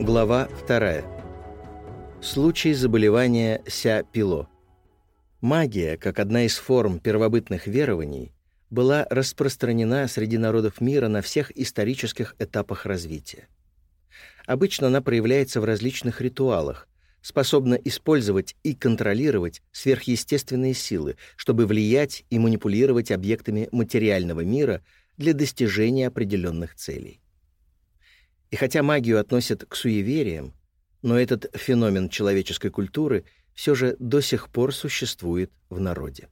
Глава 2. Случай заболевания Ся-Пило. Магия, как одна из форм первобытных верований, была распространена среди народов мира на всех исторических этапах развития. Обычно она проявляется в различных ритуалах, способна использовать и контролировать сверхъестественные силы, чтобы влиять и манипулировать объектами материального мира для достижения определенных целей. И хотя магию относят к суевериям, но этот феномен человеческой культуры все же до сих пор существует в народе.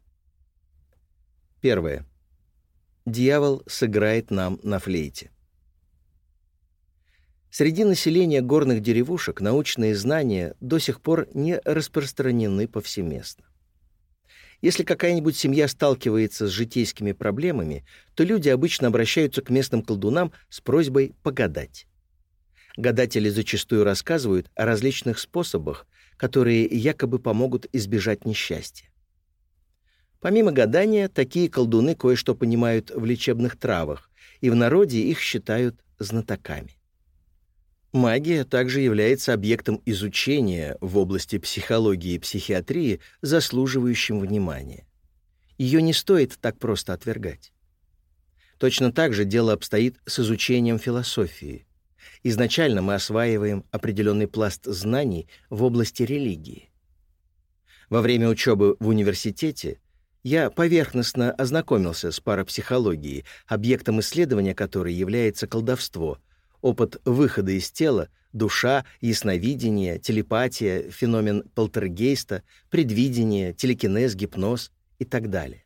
Первое. Дьявол сыграет нам на флейте. Среди населения горных деревушек научные знания до сих пор не распространены повсеместно. Если какая-нибудь семья сталкивается с житейскими проблемами, то люди обычно обращаются к местным колдунам с просьбой погадать. Гадатели зачастую рассказывают о различных способах, которые якобы помогут избежать несчастья. Помимо гадания, такие колдуны кое-что понимают в лечебных травах, и в народе их считают знатоками. Магия также является объектом изучения в области психологии и психиатрии, заслуживающим внимания. Ее не стоит так просто отвергать. Точно так же дело обстоит с изучением философии. Изначально мы осваиваем определенный пласт знаний в области религии. Во время учебы в университете я поверхностно ознакомился с парапсихологией, объектом исследования которой является колдовство, опыт выхода из тела, душа, ясновидение, телепатия, феномен полтергейста, предвидение, телекинез, гипноз и так далее.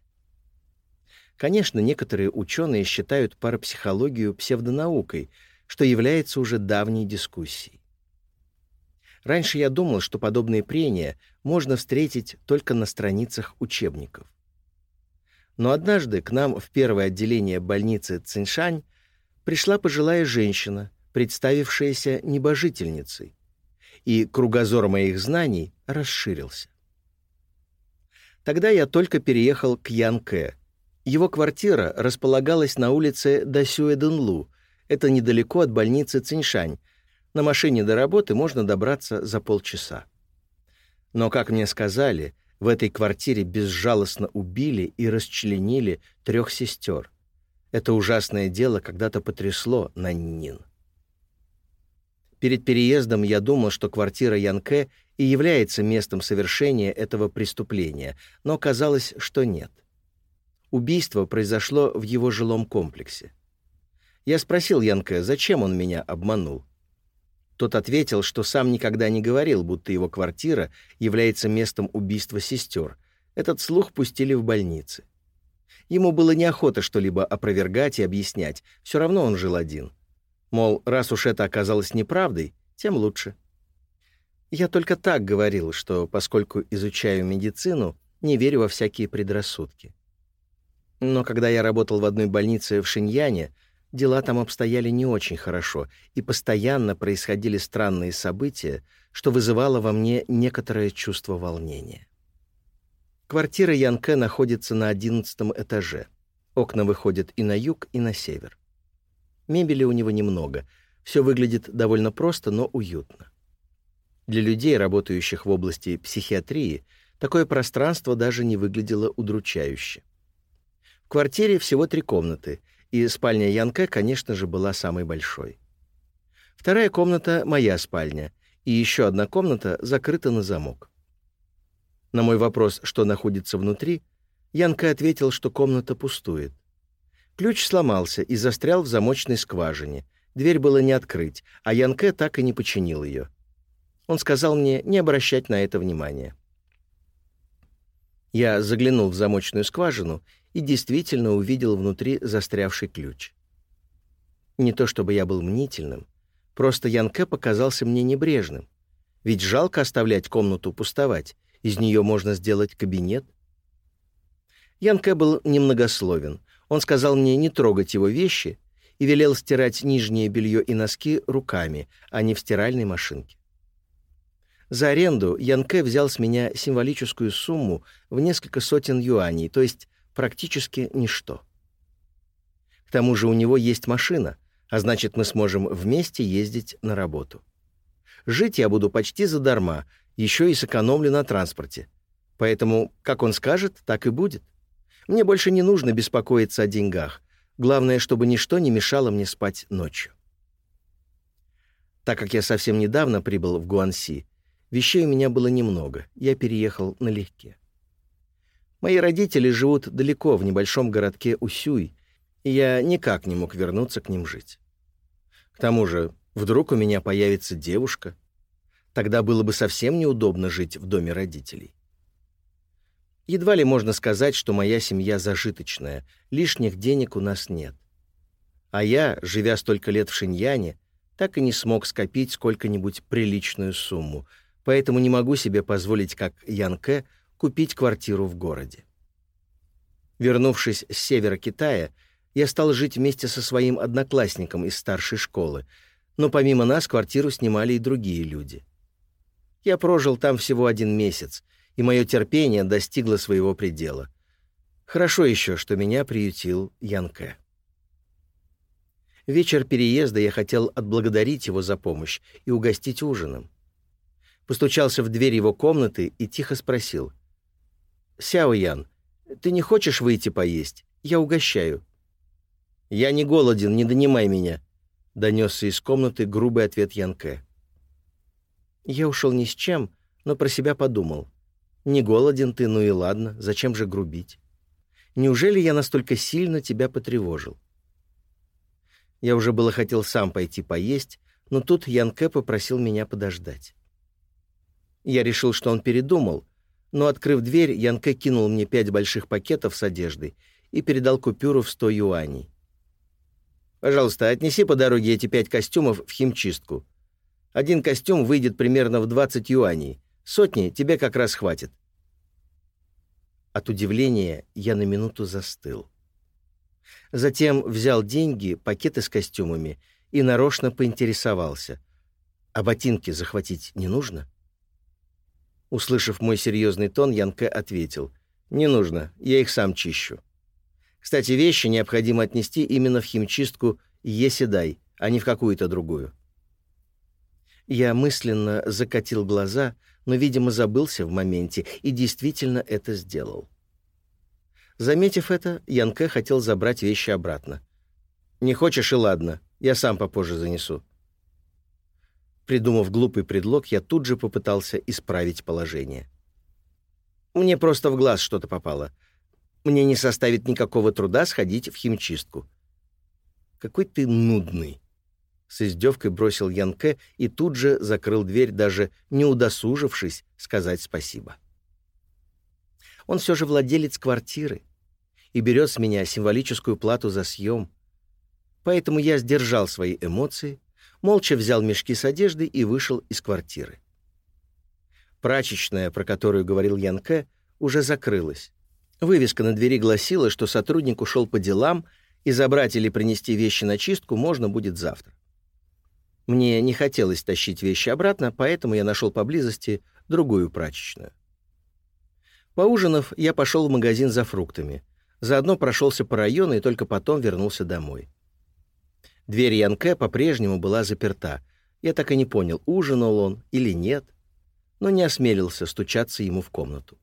Конечно, некоторые ученые считают парапсихологию псевдонаукой, что является уже давней дискуссией. Раньше я думал, что подобные прения можно встретить только на страницах учебников. Но однажды к нам в первое отделение больницы Циншань пришла пожилая женщина, представившаяся небожительницей, и кругозор моих знаний расширился. Тогда я только переехал к Янке. Его квартира располагалась на улице Дасюэ-Дунлу, это недалеко от больницы Циншань. На машине до работы можно добраться за полчаса. Но, как мне сказали, в этой квартире безжалостно убили и расчленили трех сестер. Это ужасное дело когда-то потрясло Наннин. Перед переездом я думал, что квартира Янке и является местом совершения этого преступления, но оказалось, что нет. Убийство произошло в его жилом комплексе. Я спросил Янке, зачем он меня обманул. Тот ответил, что сам никогда не говорил, будто его квартира является местом убийства сестер. Этот слух пустили в больнице. Ему было неохота что-либо опровергать и объяснять, все равно он жил один. Мол, раз уж это оказалось неправдой, тем лучше. Я только так говорил, что, поскольку изучаю медицину, не верю во всякие предрассудки. Но когда я работал в одной больнице в Шиньяне, Дела там обстояли не очень хорошо, и постоянно происходили странные события, что вызывало во мне некоторое чувство волнения. Квартира Янке находится на одиннадцатом этаже. Окна выходят и на юг, и на север. Мебели у него немного. Все выглядит довольно просто, но уютно. Для людей, работающих в области психиатрии, такое пространство даже не выглядело удручающе. В квартире всего три комнаты — и спальня Янке, конечно же, была самой большой. Вторая комната — моя спальня, и еще одна комната закрыта на замок. На мой вопрос, что находится внутри, Янка ответил, что комната пустует. Ключ сломался и застрял в замочной скважине. Дверь было не открыть, а Янке так и не починил ее. Он сказал мне не обращать на это внимания. Я заглянул в замочную скважину и действительно увидел внутри застрявший ключ. Не то чтобы я был мнительным, просто Янке показался мне небрежным. Ведь жалко оставлять комнату пустовать, из нее можно сделать кабинет. Янке был немногословен. Он сказал мне не трогать его вещи и велел стирать нижнее белье и носки руками, а не в стиральной машинке. За аренду Янке взял с меня символическую сумму в несколько сотен юаней, то есть практически ничто. К тому же у него есть машина, а значит, мы сможем вместе ездить на работу. Жить я буду почти задарма, еще и сэкономлю на транспорте. Поэтому, как он скажет, так и будет. Мне больше не нужно беспокоиться о деньгах. Главное, чтобы ничто не мешало мне спать ночью. Так как я совсем недавно прибыл в Гуанси, вещей у меня было немного, я переехал налегке. Мои родители живут далеко, в небольшом городке Усюй, и я никак не мог вернуться к ним жить. К тому же, вдруг у меня появится девушка, тогда было бы совсем неудобно жить в доме родителей. Едва ли можно сказать, что моя семья зажиточная, лишних денег у нас нет. А я, живя столько лет в Шиньяне, так и не смог скопить сколько-нибудь приличную сумму, поэтому не могу себе позволить, как Янке, купить квартиру в городе. Вернувшись с севера Китая, я стал жить вместе со своим одноклассником из старшей школы, но помимо нас квартиру снимали и другие люди. Я прожил там всего один месяц, и мое терпение достигло своего предела. Хорошо еще, что меня приютил Янке. Вечер переезда я хотел отблагодарить его за помощь и угостить ужином. Постучался в дверь его комнаты и тихо спросил. «Сяо Ян, ты не хочешь выйти поесть? Я угощаю». «Я не голоден, не донимай меня», — донесся из комнаты грубый ответ Янке. Я ушел ни с чем, но про себя подумал. «Не голоден ты, ну и ладно, зачем же грубить? Неужели я настолько сильно тебя потревожил?» Я уже было хотел сам пойти поесть, но тут Янке попросил меня подождать. Я решил, что он передумал, но, открыв дверь, Янке кинул мне пять больших пакетов с одеждой и передал купюру в сто юаней. Пожалуйста, отнеси по дороге эти пять костюмов в химчистку. Один костюм выйдет примерно в 20 юаней. Сотни тебе как раз хватит. От удивления я на минуту застыл. Затем взял деньги, пакеты с костюмами и нарочно поинтересовался. А ботинки захватить не нужно? Услышав мой серьезный тон, Янке ответил. «Не нужно, я их сам чищу. Кстати, вещи необходимо отнести именно в химчистку Еседай, а не в какую-то другую. Я мысленно закатил глаза, но, видимо, забылся в моменте и действительно это сделал. Заметив это, Янке хотел забрать вещи обратно. «Не хочешь и ладно, я сам попозже занесу». Придумав глупый предлог, я тут же попытался исправить положение. «Мне просто в глаз что-то попало. Мне не составит никакого труда сходить в химчистку. Какой ты нудный. С издевкой бросил Янке и тут же закрыл дверь, даже не удосужившись сказать спасибо. Он все же владелец квартиры и берет с меня символическую плату за съем. Поэтому я сдержал свои эмоции, молча взял мешки с одеждой и вышел из квартиры. Прачечная, про которую говорил Янке, уже закрылась. Вывеска на двери гласила, что сотрудник ушел по делам, и забрать или принести вещи на чистку можно будет завтра. Мне не хотелось тащить вещи обратно, поэтому я нашел поблизости другую прачечную. Поужинав, я пошел в магазин за фруктами. Заодно прошелся по району и только потом вернулся домой. Дверь Янке по-прежнему была заперта. Я так и не понял, ужинал он или нет, но не осмелился стучаться ему в комнату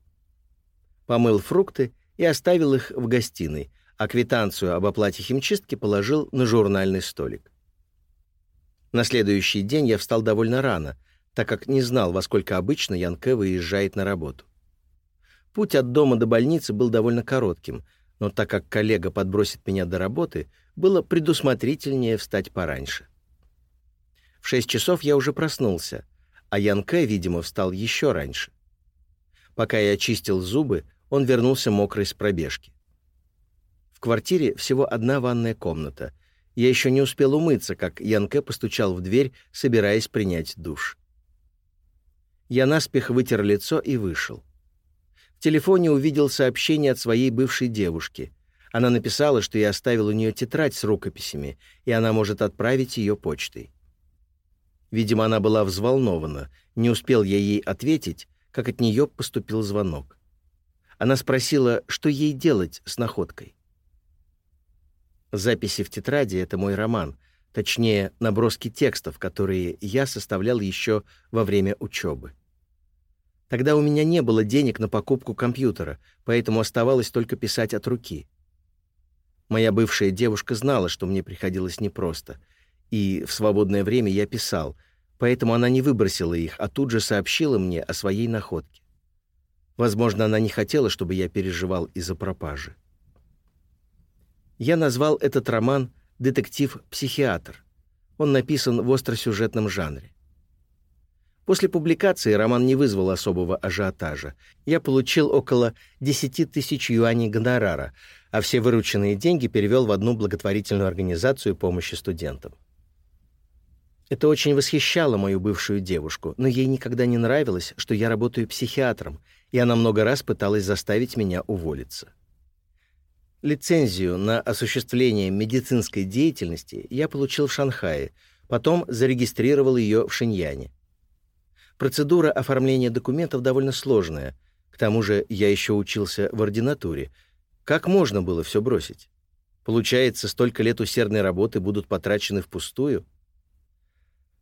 помыл фрукты и оставил их в гостиной, а квитанцию об оплате химчистки положил на журнальный столик. На следующий день я встал довольно рано, так как не знал, во сколько обычно Янке выезжает на работу. Путь от дома до больницы был довольно коротким, но так как коллега подбросит меня до работы, было предусмотрительнее встать пораньше. В шесть часов я уже проснулся, а Янке, видимо, встал еще раньше. Пока я чистил зубы, он вернулся мокрый с пробежки. В квартире всего одна ванная комната. Я еще не успел умыться, как Янке постучал в дверь, собираясь принять душ. Я наспех вытер лицо и вышел. В телефоне увидел сообщение от своей бывшей девушки. Она написала, что я оставил у нее тетрадь с рукописями, и она может отправить ее почтой. Видимо, она была взволнована. Не успел я ей ответить, как от нее поступил звонок. Она спросила, что ей делать с находкой. Записи в тетради — это мой роман, точнее, наброски текстов, которые я составлял еще во время учебы. Тогда у меня не было денег на покупку компьютера, поэтому оставалось только писать от руки. Моя бывшая девушка знала, что мне приходилось непросто, и в свободное время я писал, поэтому она не выбросила их, а тут же сообщила мне о своей находке. Возможно, она не хотела, чтобы я переживал из-за пропажи. Я назвал этот роман «Детектив-психиатр». Он написан в остросюжетном жанре. После публикации роман не вызвал особого ажиотажа. Я получил около 10 тысяч юаней гонорара, а все вырученные деньги перевел в одну благотворительную организацию помощи студентам. Это очень восхищало мою бывшую девушку, но ей никогда не нравилось, что я работаю психиатром, и она много раз пыталась заставить меня уволиться. Лицензию на осуществление медицинской деятельности я получил в Шанхае, потом зарегистрировал ее в Шиньяне. Процедура оформления документов довольно сложная. К тому же я еще учился в ординатуре. Как можно было все бросить? Получается, столько лет усердной работы будут потрачены впустую?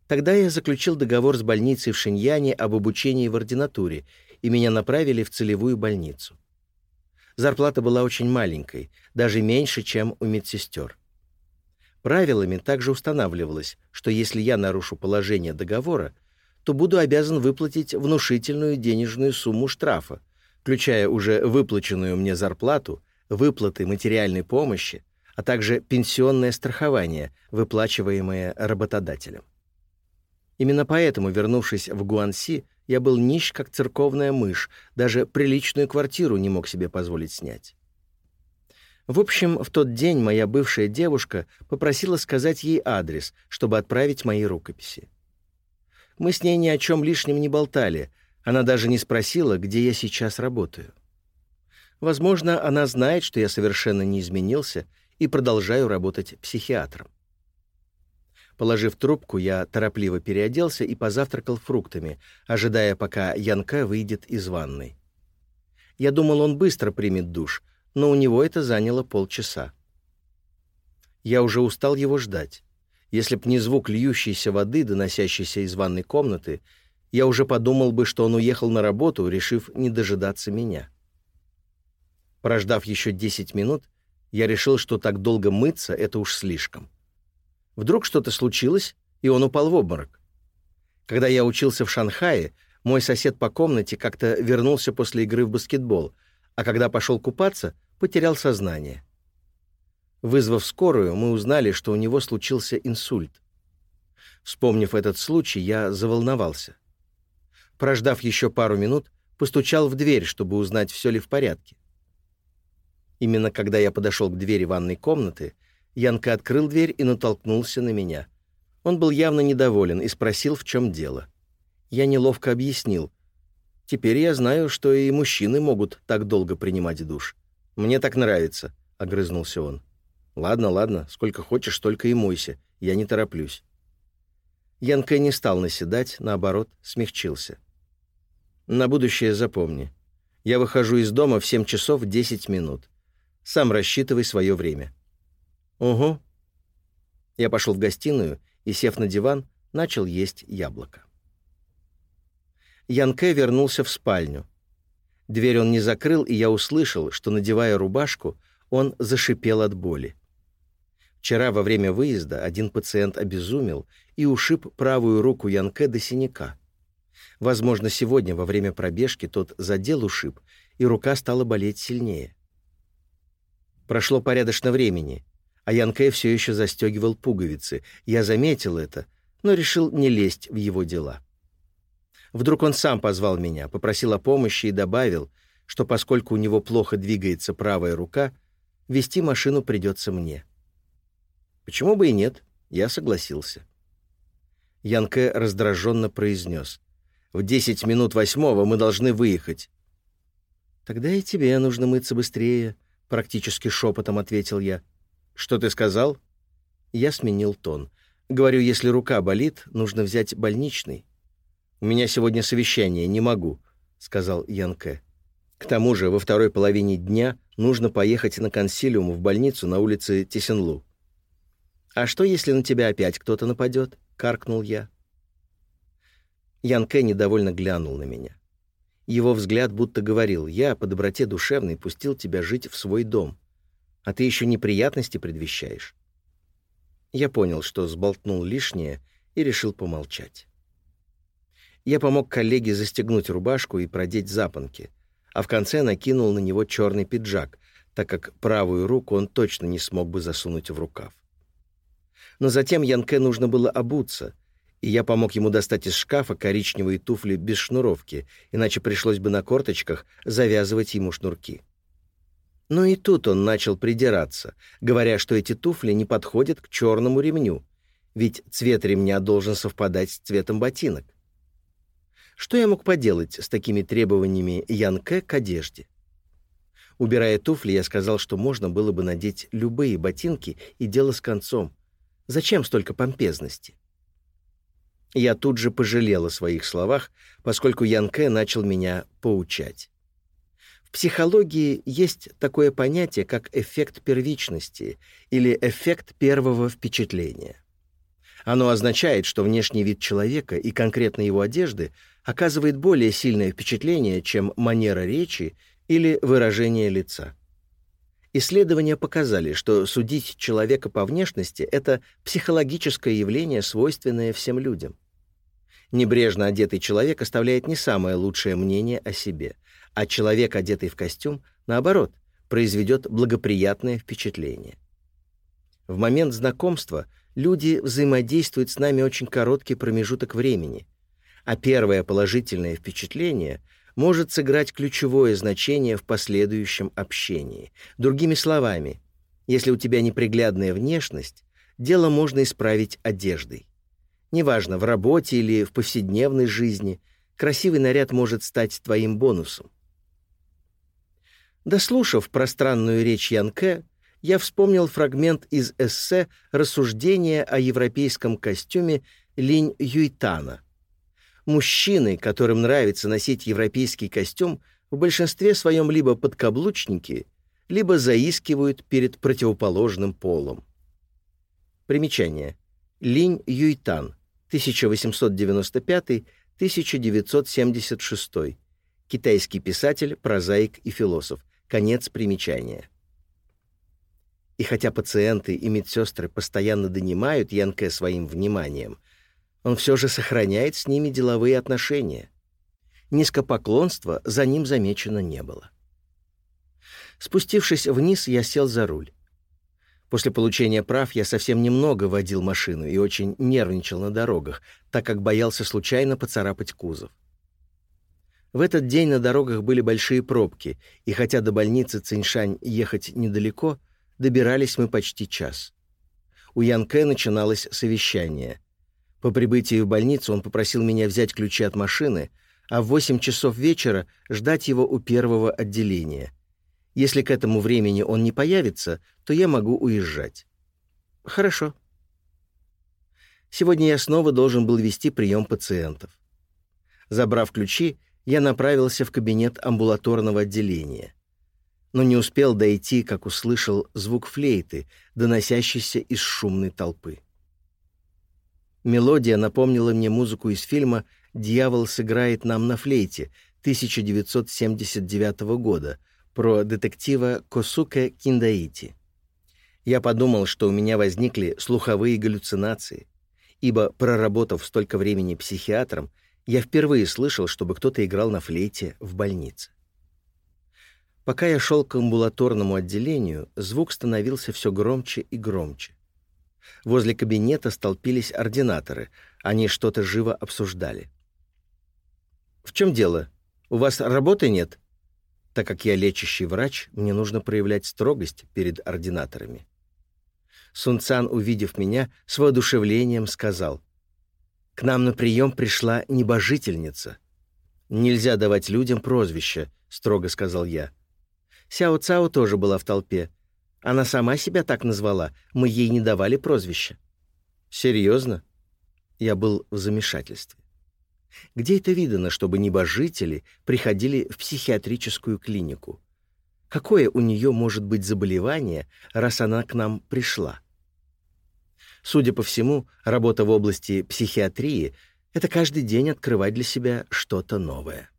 Тогда я заключил договор с больницей в Шиньяне об обучении в ординатуре, и меня направили в целевую больницу. Зарплата была очень маленькой, даже меньше, чем у медсестер. Правилами также устанавливалось, что если я нарушу положение договора, то буду обязан выплатить внушительную денежную сумму штрафа, включая уже выплаченную мне зарплату, выплаты материальной помощи, а также пенсионное страхование, выплачиваемое работодателем. Именно поэтому, вернувшись в Гуанси, я был нищ, как церковная мышь, даже приличную квартиру не мог себе позволить снять. В общем, в тот день моя бывшая девушка попросила сказать ей адрес, чтобы отправить мои рукописи. Мы с ней ни о чем лишнем не болтали, она даже не спросила, где я сейчас работаю. Возможно, она знает, что я совершенно не изменился и продолжаю работать психиатром. Положив трубку, я торопливо переоделся и позавтракал фруктами, ожидая, пока Янка выйдет из ванной. Я думал, он быстро примет душ, но у него это заняло полчаса. Я уже устал его ждать. Если б не звук льющейся воды, доносящейся из ванной комнаты, я уже подумал бы, что он уехал на работу, решив не дожидаться меня. Прождав еще 10 минут, я решил, что так долго мыться — это уж слишком. Вдруг что-то случилось, и он упал в обморок. Когда я учился в Шанхае, мой сосед по комнате как-то вернулся после игры в баскетбол, а когда пошел купаться, потерял сознание. Вызвав скорую, мы узнали, что у него случился инсульт. Вспомнив этот случай, я заволновался. Прождав еще пару минут, постучал в дверь, чтобы узнать, все ли в порядке. Именно когда я подошел к двери ванной комнаты, Янка открыл дверь и натолкнулся на меня. Он был явно недоволен и спросил, в чем дело. Я неловко объяснил. «Теперь я знаю, что и мужчины могут так долго принимать душ. Мне так нравится», — огрызнулся он. «Ладно, ладно, сколько хочешь, столько и мойся. Я не тороплюсь». Янка не стал наседать, наоборот, смягчился. «На будущее запомни. Я выхожу из дома в 7 часов 10 минут. Сам рассчитывай свое время». «Угу». Я пошел в гостиную и, сев на диван, начал есть яблоко. Янке вернулся в спальню. Дверь он не закрыл, и я услышал, что, надевая рубашку, он зашипел от боли. Вчера во время выезда один пациент обезумел и ушиб правую руку Янке до синяка. Возможно, сегодня во время пробежки тот задел ушиб, и рука стала болеть сильнее. Прошло порядочно времени, а Ян Кэй все еще застегивал пуговицы. Я заметил это, но решил не лезть в его дела. Вдруг он сам позвал меня, попросил о помощи и добавил, что поскольку у него плохо двигается правая рука, вести машину придется мне. Почему бы и нет? Я согласился. Янке раздраженно произнес. «В десять минут восьмого мы должны выехать». «Тогда и тебе нужно мыться быстрее», — практически шепотом ответил я. «Что ты сказал?» Я сменил тон. «Говорю, если рука болит, нужно взять больничный». «У меня сегодня совещание, не могу», — сказал Янке. К тому же во второй половине дня нужно поехать на консилиум в больницу на улице Тесенлу. «А что, если на тебя опять кто-то нападет?» — каркнул я. Ян недовольно глянул на меня. Его взгляд будто говорил, «Я по доброте душевной пустил тебя жить в свой дом, а ты еще неприятности предвещаешь». Я понял, что сболтнул лишнее, и решил помолчать. Я помог коллеге застегнуть рубашку и продеть запонки, а в конце накинул на него черный пиджак, так как правую руку он точно не смог бы засунуть в рукав. Но затем Янке нужно было обуться, и я помог ему достать из шкафа коричневые туфли без шнуровки, иначе пришлось бы на корточках завязывать ему шнурки. Но и тут он начал придираться, говоря, что эти туфли не подходят к черному ремню, ведь цвет ремня должен совпадать с цветом ботинок. Что я мог поделать с такими требованиями Янке к одежде? Убирая туфли, я сказал, что можно было бы надеть любые ботинки, и дело с концом. Зачем столько помпезности? Я тут же пожалел о своих словах, поскольку Ян Кэ начал меня поучать. Психологии есть такое понятие, как эффект первичности или эффект первого впечатления. Оно означает, что внешний вид человека и конкретно его одежды оказывает более сильное впечатление, чем манера речи или выражение лица. Исследования показали, что судить человека по внешности — это психологическое явление, свойственное всем людям. Небрежно одетый человек оставляет не самое лучшее мнение о себе, а человек, одетый в костюм, наоборот, произведет благоприятное впечатление. В момент знакомства люди взаимодействуют с нами очень короткий промежуток времени, а первое положительное впечатление может сыграть ключевое значение в последующем общении. Другими словами, если у тебя неприглядная внешность, дело можно исправить одеждой. Неважно, в работе или в повседневной жизни, красивый наряд может стать твоим бонусом. Дослушав пространную речь Янке, я вспомнил фрагмент из эссе «Рассуждение о европейском костюме» Линь Юйтана. Мужчины, которым нравится носить европейский костюм, в большинстве своем либо подкаблучники, либо заискивают перед противоположным полом. Примечание. Линь Юйтан, 1895-1976. Китайский писатель, прозаик и философ. Конец примечания. И хотя пациенты и медсестры постоянно донимают Янке своим вниманием, он все же сохраняет с ними деловые отношения. Низкопоклонства за ним замечено не было. Спустившись вниз, я сел за руль. После получения прав я совсем немного водил машину и очень нервничал на дорогах, так как боялся случайно поцарапать кузов. В этот день на дорогах были большие пробки, и хотя до больницы Циншань ехать недалеко, добирались мы почти час. У Янке начиналось совещание. По прибытии в больницу он попросил меня взять ключи от машины, а в 8 часов вечера ждать его у первого отделения — если к этому времени он не появится, то я могу уезжать. Хорошо. Сегодня я снова должен был вести прием пациентов. Забрав ключи, я направился в кабинет амбулаторного отделения. Но не успел дойти, как услышал звук флейты, доносящийся из шумной толпы. Мелодия напомнила мне музыку из фильма «Дьявол сыграет нам на флейте» 1979 года — про детектива Косуке Киндаити. Я подумал, что у меня возникли слуховые галлюцинации, ибо, проработав столько времени психиатром, я впервые слышал, чтобы кто-то играл на флейте в больнице. Пока я шел к амбулаторному отделению, звук становился все громче и громче. Возле кабинета столпились ординаторы, они что-то живо обсуждали. «В чем дело? У вас работы нет?» Так как я лечащий врач, мне нужно проявлять строгость перед ординаторами. Сунцан, увидев меня, с воодушевлением сказал, «К нам на прием пришла небожительница». «Нельзя давать людям прозвища», — строго сказал я. Сяо Цао тоже была в толпе. Она сама себя так назвала, мы ей не давали прозвища. «Серьезно?» Я был в замешательстве. Где это видано, чтобы небожители приходили в психиатрическую клинику? Какое у нее может быть заболевание, раз она к нам пришла? Судя по всему, работа в области психиатрии — это каждый день открывать для себя что-то новое.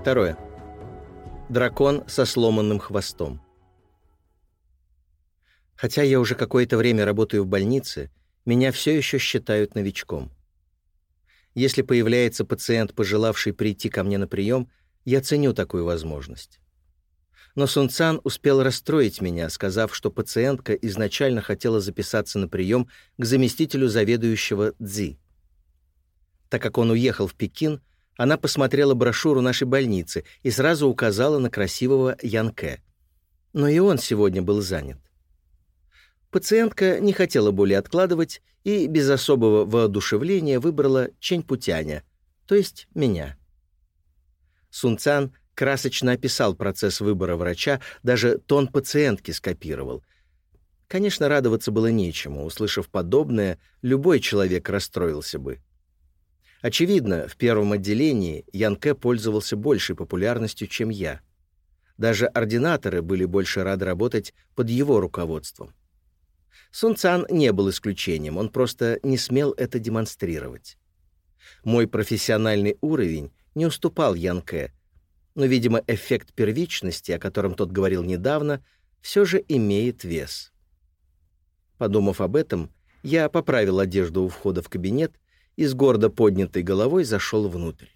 Второе. Дракон со сломанным хвостом. Хотя я уже какое-то время работаю в больнице, меня все еще считают новичком. Если появляется пациент, пожелавший прийти ко мне на прием, я ценю такую возможность. Но Сунцан успел расстроить меня, сказав, что пациентка изначально хотела записаться на прием к заместителю заведующего Цзи. Так как он уехал в Пекин, она посмотрела брошюру нашей больницы и сразу указала на красивого Янке. Но и он сегодня был занят. Пациентка не хотела более откладывать и без особого воодушевления выбрала Чень-Путяня, то есть меня. Сунцан красочно описал процесс выбора врача, даже тон пациентки скопировал. Конечно, радоваться было нечему. Услышав подобное, любой человек расстроился бы. Очевидно, в первом отделении Янке пользовался большей популярностью, чем я. Даже ординаторы были больше рады работать под его руководством. Сун Цан не был исключением, он просто не смел это демонстрировать. Мой профессиональный уровень не уступал Янке, но, видимо, эффект первичности, о котором тот говорил недавно, все же имеет вес. Подумав об этом, я поправил одежду у входа в кабинет и с гордо поднятой головой зашел внутрь.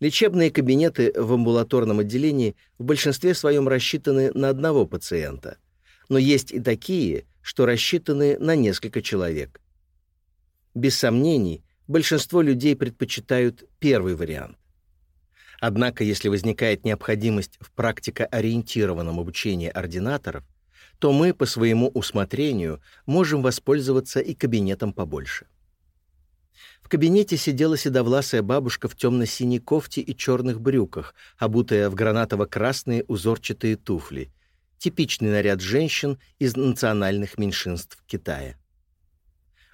Лечебные кабинеты в амбулаторном отделении в большинстве своем рассчитаны на одного пациента, но есть и такие, что рассчитаны на несколько человек. Без сомнений, большинство людей предпочитают первый вариант. Однако, если возникает необходимость в практикоориентированном обучении ординаторов, то мы по своему усмотрению можем воспользоваться и кабинетом побольше. В кабинете сидела седовласая бабушка в темно-синей кофте и черных брюках, обутая в гранатово-красные узорчатые туфли. Типичный наряд женщин из национальных меньшинств Китая.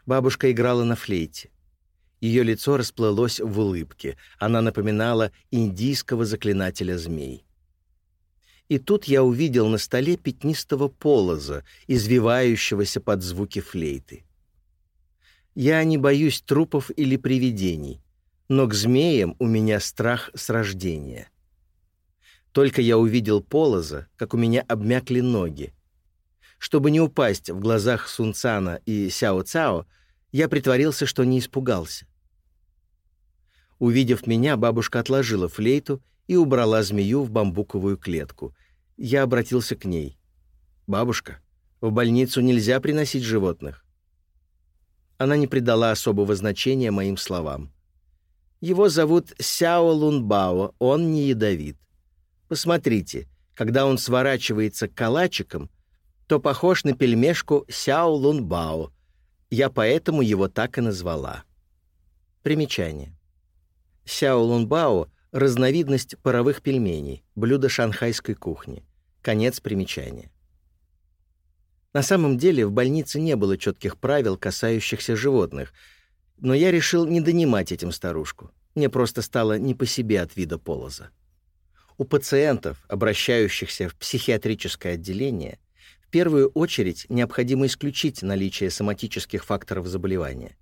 Бабушка играла на флейте. Ее лицо расплылось в улыбке. Она напоминала индийского заклинателя змей. И тут я увидел на столе пятнистого полоза, извивающегося под звуки флейты. Я не боюсь трупов или привидений, но к змеям у меня страх с рождения. Только я увидел полоза, как у меня обмякли ноги. Чтобы не упасть в глазах Сунцана и Сяо Цао, я притворился, что не испугался. Увидев меня, бабушка отложила флейту и убрала змею в бамбуковую клетку. Я обратился к ней. «Бабушка, в больницу нельзя приносить животных. Она не придала особого значения моим словам. Его зовут Сяо Лунбао, он не ядовит. Посмотрите, когда он сворачивается калачиком, то похож на пельмешку Сяо Лунбао. Я поэтому его так и назвала. Примечание. Сяо Лунбао — разновидность паровых пельменей, блюдо шанхайской кухни. Конец примечания. На самом деле в больнице не было четких правил, касающихся животных, но я решил не донимать этим старушку. Мне просто стало не по себе от вида полоза. У пациентов, обращающихся в психиатрическое отделение, в первую очередь необходимо исключить наличие соматических факторов заболевания.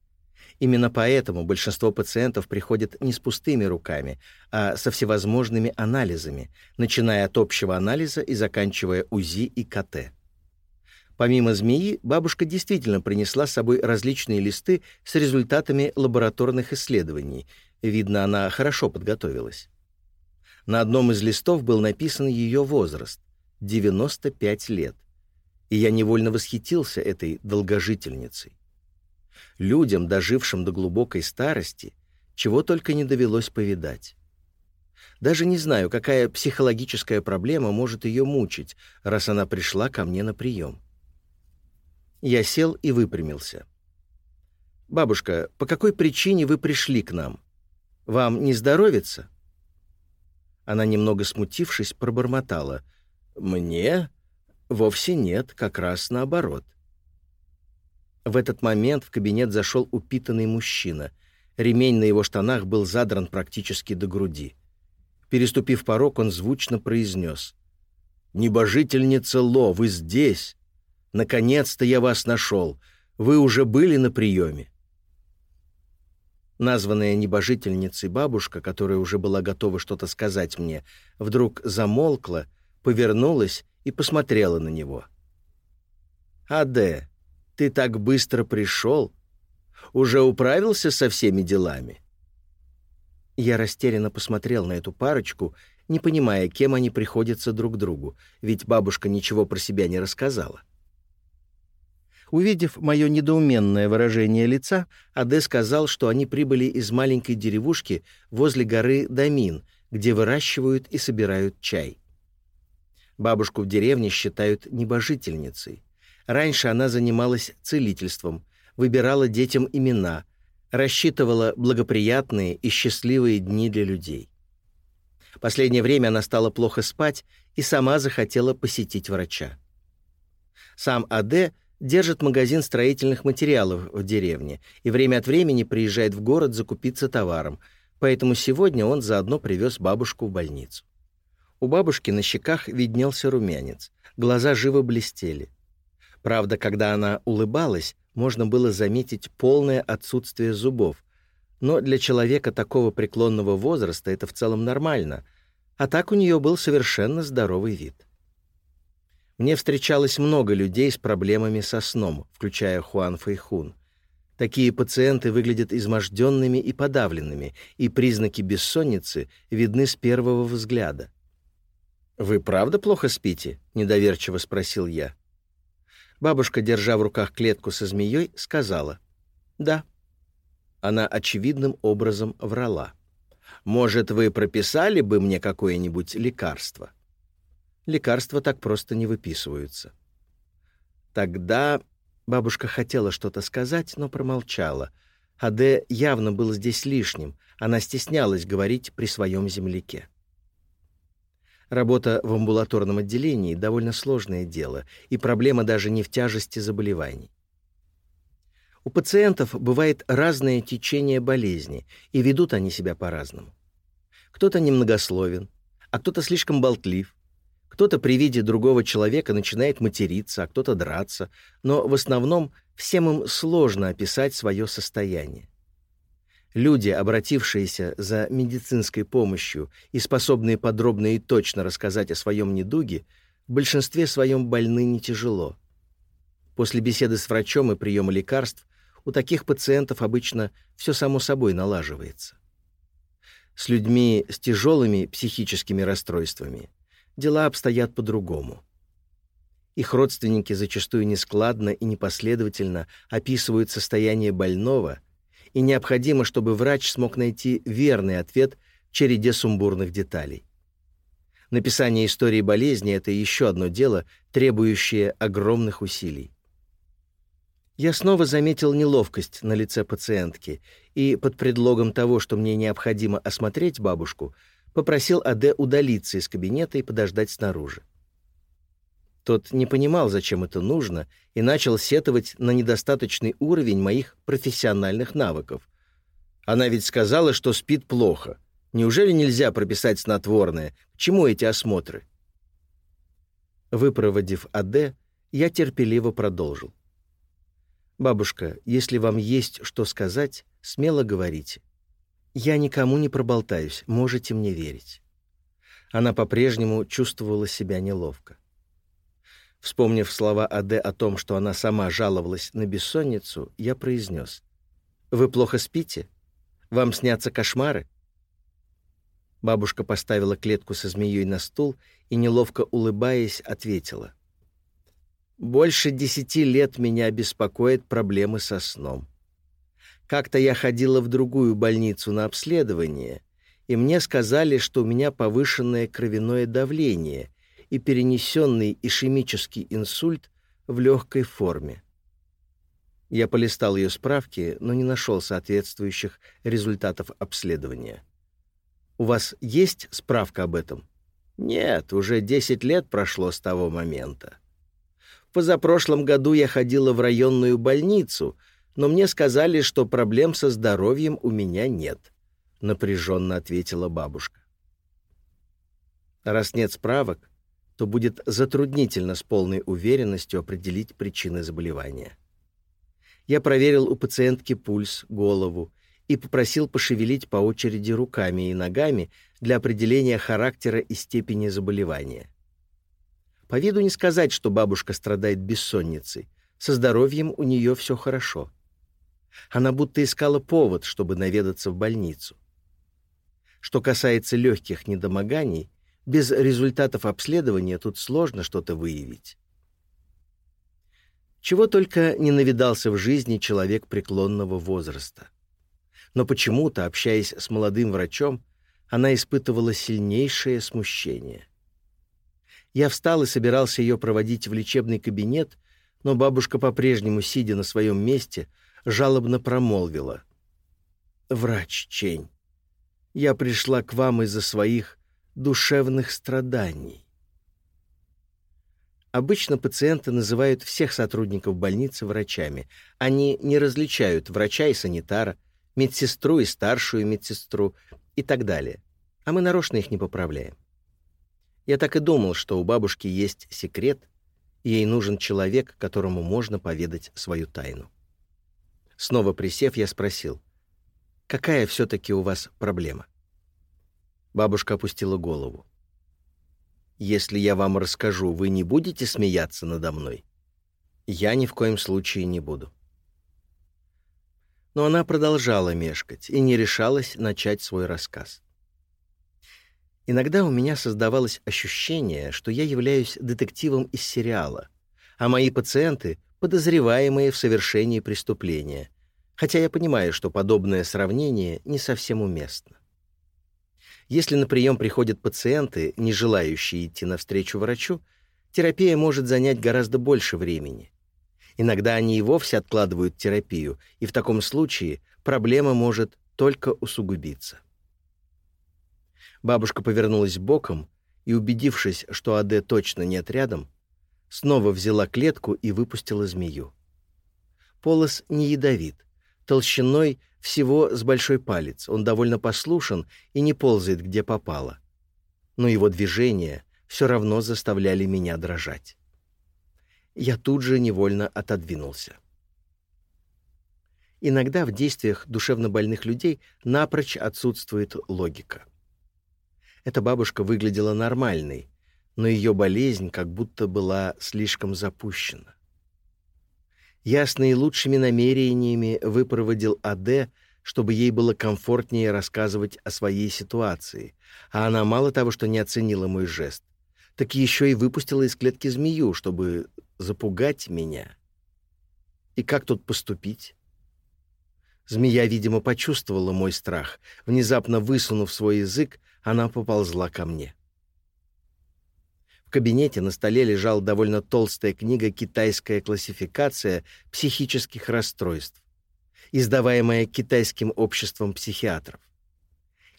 Именно поэтому большинство пациентов приходят не с пустыми руками, а со всевозможными анализами, начиная от общего анализа и заканчивая УЗИ и КТ. Помимо змеи, бабушка действительно принесла с собой различные листы с результатами лабораторных исследований. Видно, она хорошо подготовилась. На одном из листов был написан ее возраст — 95 лет. И я невольно восхитился этой долгожительницей. Людям, дожившим до глубокой старости, чего только не довелось повидать. Даже не знаю, какая психологическая проблема может ее мучить, раз она пришла ко мне на прием. Я сел и выпрямился. «Бабушка, по какой причине вы пришли к нам? Вам не здоровится?» Она, немного смутившись, пробормотала. «Мне? Вовсе нет, как раз наоборот». В этот момент в кабинет зашел упитанный мужчина. Ремень на его штанах был задран практически до груди. Переступив порог, он звучно произнес. «Небожительница Ло, вы здесь! Наконец-то я вас нашел! Вы уже были на приеме!» Названная небожительницей бабушка, которая уже была готова что-то сказать мне, вдруг замолкла, повернулась и посмотрела на него. «Аде, ты так быстро пришел? Уже управился со всеми делами?» Я растерянно посмотрел на эту парочку, не понимая, кем они приходятся друг другу, ведь бабушка ничего про себя не рассказала. Увидев мое недоуменное выражение лица, Аде сказал, что они прибыли из маленькой деревушки возле горы Дамин, где выращивают и собирают чай. Бабушку в деревне считают небожительницей. Раньше она занималась целительством, выбирала детям имена, рассчитывала благоприятные и счастливые дни для людей. Последнее время она стала плохо спать и сама захотела посетить врача. Сам Аде держит магазин строительных материалов в деревне и время от времени приезжает в город закупиться товаром, поэтому сегодня он заодно привез бабушку в больницу. У бабушки на щеках виднелся румянец, глаза живо блестели. Правда, когда она улыбалась, можно было заметить полное отсутствие зубов, но для человека такого преклонного возраста это в целом нормально, а так у нее был совершенно здоровый вид. Мне встречалось много людей с проблемами со сном, включая Хуан Фэйхун. Такие пациенты выглядят изможденными и подавленными, и признаки бессонницы видны с первого взгляда. «Вы правда плохо спите?» — недоверчиво спросил я. Бабушка, держа в руках клетку со змеей, сказала «Да». Она очевидным образом врала. «Может, вы прописали бы мне какое-нибудь лекарство?» Лекарства так просто не выписываются. Тогда бабушка хотела что-то сказать, но промолчала. Аде явно был здесь лишним, она стеснялась говорить при своем земляке. Работа в амбулаторном отделении — довольно сложное дело, и проблема даже не в тяжести заболеваний. У пациентов бывает разное течение болезни, и ведут они себя по-разному. Кто-то немногословен, а кто-то слишком болтлив, кто-то при виде другого человека начинает материться, а кто-то драться, но в основном всем им сложно описать свое состояние. Люди, обратившиеся за медицинской помощью и способные подробно и точно рассказать о своем недуге, в большинстве своем больны не тяжело. После беседы с врачом и приема лекарств у таких пациентов обычно все само собой налаживается. С людьми с тяжелыми психическими расстройствами дела обстоят по-другому. Их родственники зачастую нескладно и непоследовательно описывают состояние больного, и необходимо, чтобы врач смог найти верный ответ в череде сумбурных деталей. Написание истории болезни — это еще одно дело, требующее огромных усилий. Я снова заметил неловкость на лице пациентки и под предлогом того, что мне необходимо осмотреть бабушку, попросил Аде удалиться из кабинета и подождать снаружи. Тот не понимал, зачем это нужно, и начал сетовать на недостаточный уровень моих профессиональных навыков. Она ведь сказала, что спит плохо. Неужели нельзя прописать снотворное? К чему эти осмотры? Выпроводив Аде, я терпеливо продолжил. «Бабушка, если вам есть что сказать, смело говорите. Я никому не проболтаюсь, можете мне верить. Она по-прежнему чувствовала себя неловко. Вспомнив слова Аде о том, что она сама жаловалась на бессонницу, я произнес. «Вы плохо спите? Вам снятся кошмары?» Бабушка поставила клетку со змеей на стул и, неловко улыбаясь, ответила. «Больше десяти лет меня беспокоят проблемы со сном. Как-то я ходила в другую больницу на обследование, и мне сказали, что у меня повышенное кровяное давление и перенесенный ишемический инсульт в легкой форме. Я полистал ее справки, но не нашел соответствующих результатов обследования. У вас есть справка об этом? Нет, уже 10 лет прошло с того момента. Позапрошлом году я ходила в районную больницу, но мне сказали, что проблем со здоровьем у меня нет, напряженно ответила бабушка. Раз нет справок, то будет затруднительно с полной уверенностью определить причины заболевания. Я проверил у пациентки пульс, голову и попросил пошевелить по очереди руками и ногами для определения характера и степени заболевания. По виду не сказать, что бабушка страдает бессонницей. Со здоровьем у нее все хорошо. Она будто искала повод, чтобы наведаться в больницу. Что касается легких недомоганий, без результатов обследования тут сложно что-то выявить. Чего только не навидался в жизни человек преклонного возраста. Но почему-то, общаясь с молодым врачом, она испытывала сильнейшее смущение. Я встал и собирался ее проводить в лечебный кабинет, но бабушка, по-прежнему сидя на своем месте, жалобно промолвила. «Врач Чень, я пришла к вам из-за своих душевных страданий. Обычно пациенты называют всех сотрудников больницы врачами. Они не различают врача и санитара, медсестру и старшую медсестру и так далее. А мы нарочно их не поправляем. Я так и думал, что у бабушки есть секрет, ей нужен человек, которому можно поведать свою тайну. Снова присев, я спросил, «Какая все-таки у вас проблема?» Бабушка опустила голову. «Если я вам расскажу, вы не будете смеяться надо мной?» «Я ни в коем случае не буду». Но она продолжала мешкать и не решалась начать свой рассказ. Иногда у меня создавалось ощущение, что я являюсь детективом из сериала, а мои пациенты — подозреваемые в совершении преступления, хотя я понимаю, что подобное сравнение не совсем уместно. Если на прием приходят пациенты, не желающие идти навстречу врачу, терапия может занять гораздо больше времени. Иногда они и вовсе откладывают терапию, и в таком случае проблема может только усугубиться. Бабушка повернулась боком и, убедившись, что АД точно нет рядом, снова взяла клетку и выпустила змею. Полос не ядовит, толщиной всего с большой палец. Он довольно послушен и не ползает, где попало. Но его движения все равно заставляли меня дрожать. Я тут же невольно отодвинулся. Иногда в действиях душевнобольных людей напрочь отсутствует логика. Эта бабушка выглядела нормальной, но ее болезнь как будто была слишком запущена. Я с наилучшими намерениями выпроводил АД, чтобы ей было комфортнее рассказывать о своей ситуации, а она мало того, что не оценила мой жест, так еще и выпустила из клетки змею, чтобы запугать меня. И как тут поступить? Змея, видимо, почувствовала мой страх. Внезапно высунув свой язык, она поползла ко мне. В кабинете на столе лежала довольно толстая книга «Китайская классификация психических расстройств», издаваемая Китайским обществом психиатров.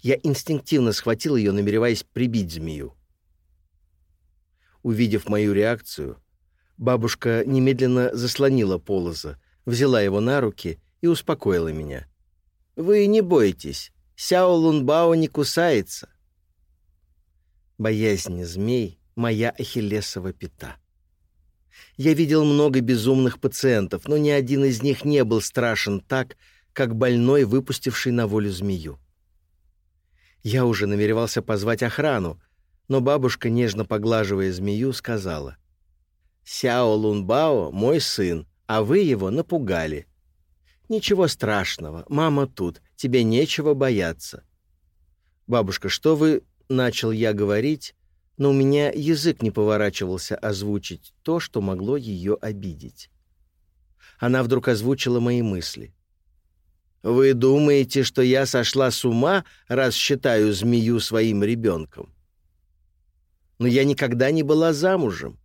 Я инстинктивно схватил ее, намереваясь прибить змею. Увидев мою реакцию, бабушка немедленно заслонила полоза, взяла его на руки и успокоила меня. «Вы не бойтесь, Сяо Лунбао не кусается». Боязнь змей моя ахиллесова пята. Я видел много безумных пациентов, но ни один из них не был страшен так, как больной, выпустивший на волю змею. Я уже намеревался позвать охрану, но бабушка, нежно поглаживая змею, сказала, «Сяо Лунбао — мой сын, а вы его напугали. Ничего страшного, мама тут, тебе нечего бояться». «Бабушка, что вы...» — начал я говорить, но у меня язык не поворачивался озвучить то, что могло ее обидеть. Она вдруг озвучила мои мысли. «Вы думаете, что я сошла с ума, раз считаю змею своим ребенком? Но я никогда не была замужем.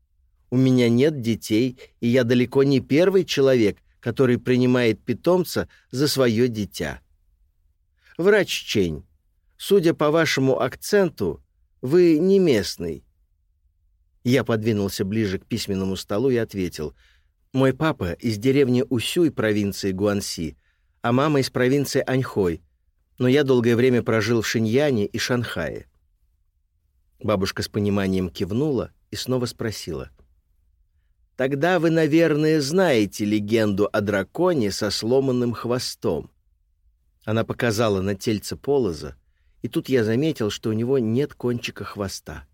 У меня нет детей, и я далеко не первый человек, который принимает питомца за свое дитя. Врач Чень, Судя по вашему акценту, вы не местный». Я подвинулся ближе к письменному столу и ответил. «Мой папа из деревни Усюй провинции Гуанси, а мама из провинции Аньхой, но я долгое время прожил в Шиньяне и Шанхае». Бабушка с пониманием кивнула и снова спросила. «Тогда вы, наверное, знаете легенду о драконе со сломанным хвостом». Она показала на тельце полоза, и тут я заметил, что у него нет кончика хвоста.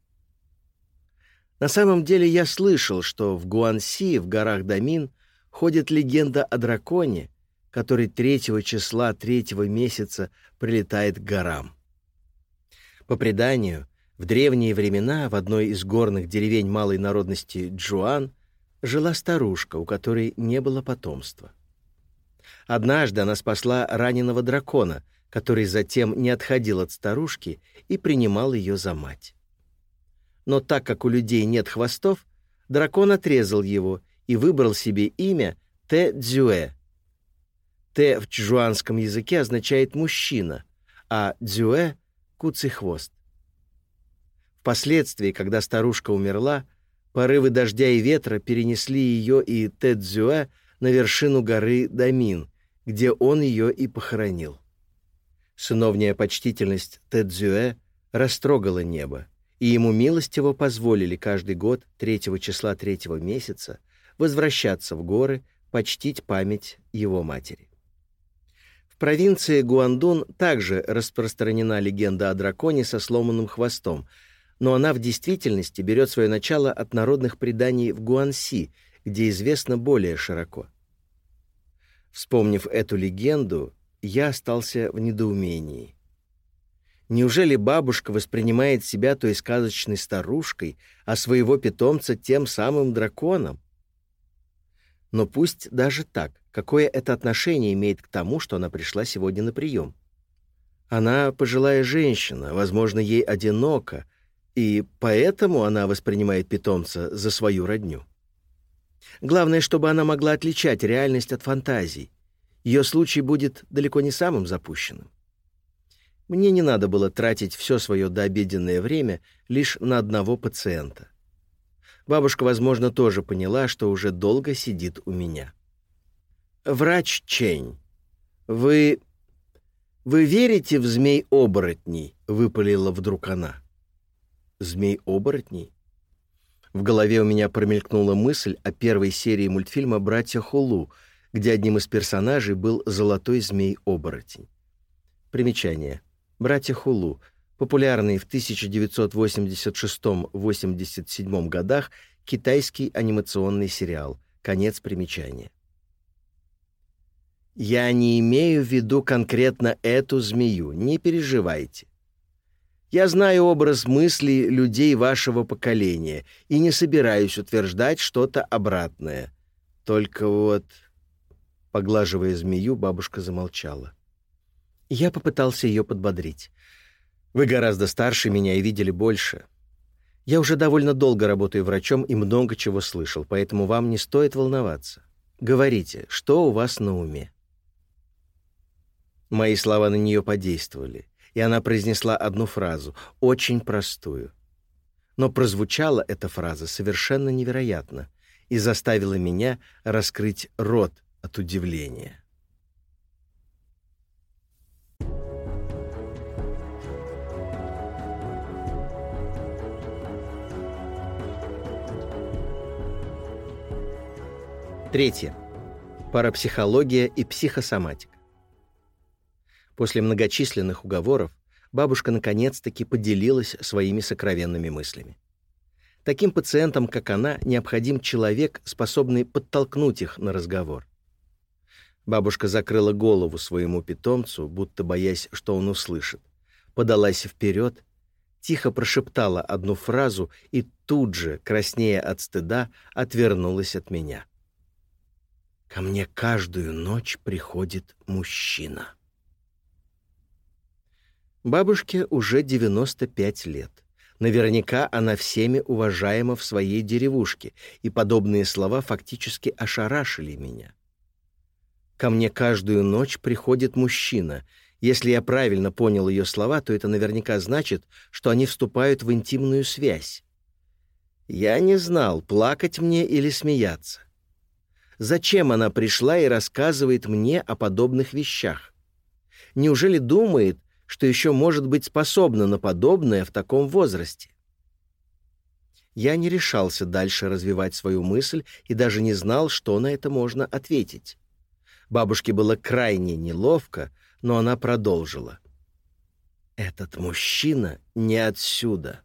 На самом деле я слышал, что в Гуанси, в горах Дамин, ходит легенда о драконе, который третьего числа третьего месяца прилетает к горам. По преданию, в древние времена в одной из горных деревень малой народности Джуан жила старушка, у которой не было потомства. Однажды она спасла раненого дракона, который затем не отходил от старушки и принимал ее за мать. Но так как у людей нет хвостов, дракон отрезал его и выбрал себе имя Тэ-Дзюэ. Тэ в чжуанском языке означает «мужчина», а Дзюэ — «куцый хвост». Впоследствии, когда старушка умерла, порывы дождя и ветра перенесли ее и Тэ-Дзюэ на вершину горы Дамин, где он ее и похоронил. Сыновняя почтительность Тэдзюэ растрогала небо, и ему милостиво позволили каждый год третьего числа третьего месяца возвращаться в горы, почтить память его матери. В провинции Гуандун также распространена легенда о драконе со сломанным хвостом, но она в действительности берет свое начало от народных преданий в Гуанси, где известно более широко. Вспомнив эту легенду, я остался в недоумении. Неужели бабушка воспринимает себя той сказочной старушкой, а своего питомца тем самым драконом? Но пусть даже так, какое это отношение имеет к тому, что она пришла сегодня на прием? Она пожилая женщина, возможно, ей одиноко, и поэтому она воспринимает питомца за свою родню. Главное, чтобы она могла отличать реальность от фантазий. Ее случай будет далеко не самым запущенным. Мне не надо было тратить все свое дообеденное время лишь на одного пациента. Бабушка, возможно, тоже поняла, что уже долго сидит у меня. «Врач Чень, вы... вы верите в змей-оборотней?» — выпалила вдруг она. «Змей-оборотней?» В голове у меня промелькнула мысль о первой серии мультфильма «Братья Хулу», где одним из персонажей был золотой змей-оборотень. Примечание. «Братья Хулу» — популярный в 1986-87 годах китайский анимационный сериал. Конец примечания. «Я не имею в виду конкретно эту змею, не переживайте. Я знаю образ мыслей людей вашего поколения и не собираюсь утверждать что-то обратное. Только вот Поглаживая змею, бабушка замолчала. Я попытался ее подбодрить. «Вы гораздо старше меня и видели больше. Я уже довольно долго работаю врачом и много чего слышал, поэтому вам не стоит волноваться. Говорите, что у вас на уме?» Мои слова на нее подействовали, и она произнесла одну фразу, очень простую. Но прозвучала эта фраза совершенно невероятно и заставила меня раскрыть рот от удивления. Третье. Парапсихология и психосоматика. После многочисленных уговоров бабушка наконец-таки поделилась своими сокровенными мыслями. Таким пациентам, как она, необходим человек, способный подтолкнуть их на разговор. Бабушка закрыла голову своему питомцу, будто боясь, что он услышит. Подалась вперед, тихо прошептала одну фразу и тут же, краснея от стыда, отвернулась от меня. «Ко мне каждую ночь приходит мужчина». Бабушке уже 95 лет. Наверняка она всеми уважаема в своей деревушке, и подобные слова фактически ошарашили меня. Ко мне каждую ночь приходит мужчина. Если я правильно понял ее слова, то это наверняка значит, что они вступают в интимную связь. Я не знал, плакать мне или смеяться. Зачем она пришла и рассказывает мне о подобных вещах? Неужели думает, что еще может быть способна на подобное в таком возрасте? Я не решался дальше развивать свою мысль и даже не знал, что на это можно ответить. Бабушке было крайне неловко, но она продолжила. «Этот мужчина не отсюда».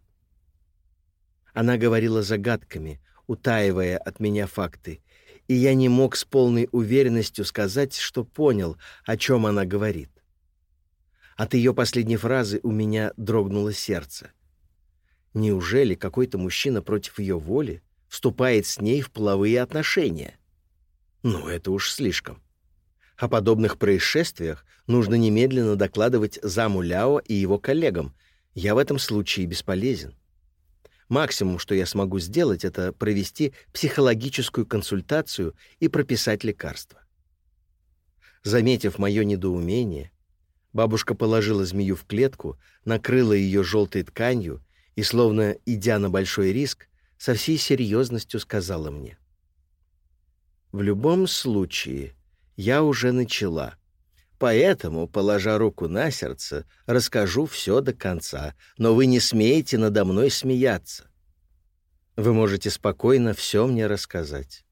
Она говорила загадками, утаивая от меня факты, и я не мог с полной уверенностью сказать, что понял, о чем она говорит. От ее последней фразы у меня дрогнуло сердце. Неужели какой-то мужчина против ее воли вступает с ней в половые отношения? Ну, это уж слишком. О подобных происшествиях нужно немедленно докладывать заму Ляо и его коллегам. Я в этом случае бесполезен. Максимум, что я смогу сделать, это провести психологическую консультацию и прописать лекарства. Заметив мое недоумение, бабушка положила змею в клетку, накрыла ее желтой тканью и, словно идя на большой риск, со всей серьезностью сказала мне. «В любом случае, я уже начала. Поэтому, положа руку на сердце, расскажу все до конца, но вы не смеете надо мной смеяться. Вы можете спокойно все мне рассказать.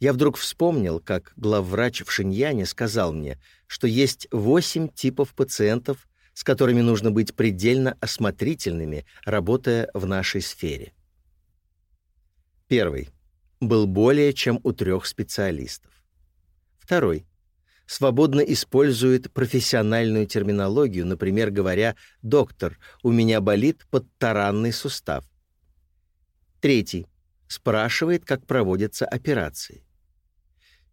Я вдруг вспомнил, как главврач в Шиньяне сказал мне, что есть восемь типов пациентов, с которыми нужно быть предельно осмотрительными, работая в нашей сфере. Первый. Был более чем у трех специалистов. Второй. Свободно использует профессиональную терминологию, например, говоря «доктор, у меня болит подтаранный сустав». Третий. Спрашивает, как проводятся операции.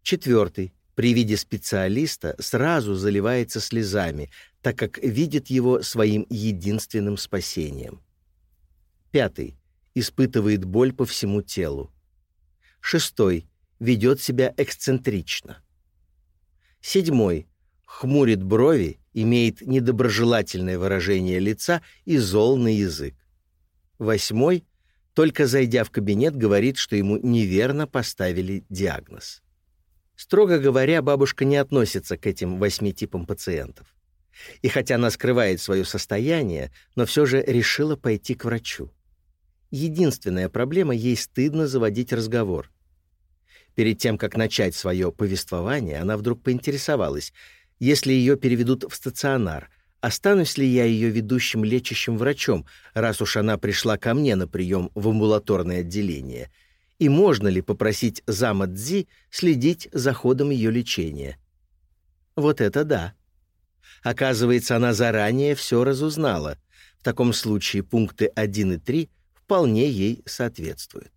Четвертый. При виде специалиста сразу заливается слезами, так как видит его своим единственным спасением. Пятый. Испытывает боль по всему телу. Шестой. Ведет себя эксцентрично. Седьмой. Хмурит брови, имеет недоброжелательное выражение лица и зол на язык. Восьмой. Только зайдя в кабинет, говорит, что ему неверно поставили диагноз. Строго говоря, бабушка не относится к этим восьми типам пациентов. И хотя она скрывает свое состояние, но все же решила пойти к врачу. Единственная проблема — ей стыдно заводить разговор. Перед тем, как начать свое повествование, она вдруг поинтересовалась, если ее переведут в стационар, останусь ли я ее ведущим лечащим врачом, раз уж она пришла ко мне на прием в амбулаторное отделение, и можно ли попросить зама Дзи следить за ходом ее лечения. Вот это да. Оказывается, она заранее все разузнала. В таком случае пункты 1 и 3 вполне ей соответствуют.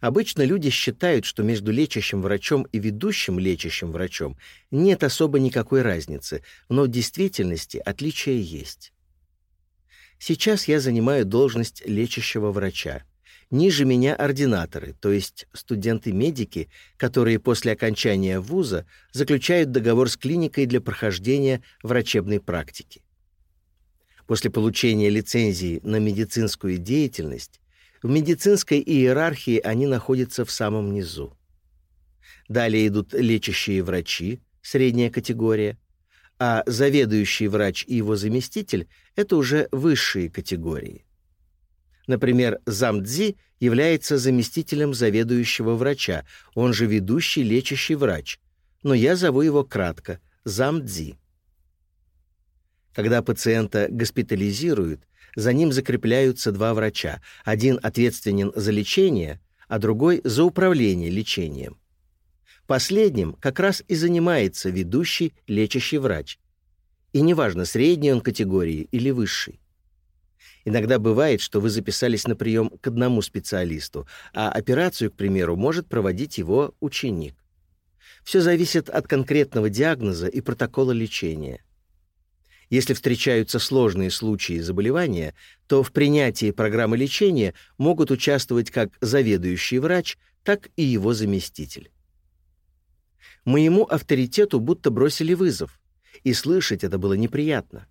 Обычно люди считают, что между лечащим врачом и ведущим лечащим врачом нет особо никакой разницы, но в действительности отличия есть. Сейчас я занимаю должность лечащего врача. Ниже меня ординаторы, то есть студенты-медики, которые после окончания вуза заключают договор с клиникой для прохождения врачебной практики. После получения лицензии на медицинскую деятельность в медицинской иерархии они находятся в самом низу. Далее идут лечащие врачи, средняя категория, а заведующий врач и его заместитель — это уже высшие категории. Например, замдзи является заместителем заведующего врача, он же ведущий лечащий врач, но я зову его кратко — замдзи. Когда пациента госпитализируют, за ним закрепляются два врача. Один ответственен за лечение, а другой — за управление лечением. Последним как раз и занимается ведущий лечащий врач. И неважно, средней он категории или высшей. Иногда бывает, что вы записались на прием к одному специалисту, а операцию, к примеру, может проводить его ученик. Все зависит от конкретного диагноза и протокола лечения. Если встречаются сложные случаи заболевания, то в принятии программы лечения могут участвовать как заведующий врач, так и его заместитель. Моему авторитету будто бросили вызов. и слышать это было неприятно.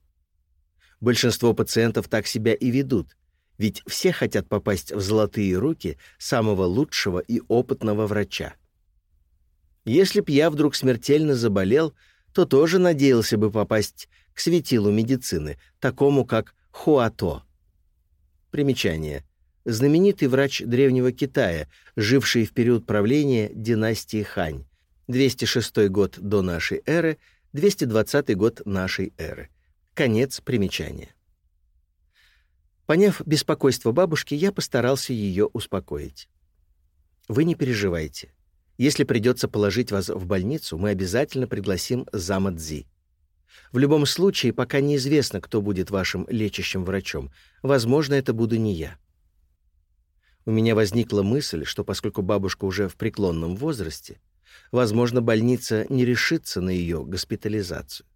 Большинство пациентов так себя и ведут, ведь все хотят попасть в золотые руки самого лучшего и опытного врача. Если б я вдруг смертельно заболел, то тоже надеялся бы попасть к светилу медицины, такому как Хуато. Примечание. Знаменитый врач Древнего Китая, живший в период правления династии Хань. 206 год до нашей эры, 220 год нашей эры. Конец примечания. Поняв беспокойство бабушки, я постарался ее успокоить. «Вы не переживайте. Если придется положить вас в больницу, мы обязательно пригласим зама Цзи. В любом случае, пока неизвестно, кто будет вашим лечащим врачом. Возможно, это буду не я». У меня возникла мысль, что поскольку бабушка уже в преклонном возрасте, возможно, больница не решится на ее госпитализацию.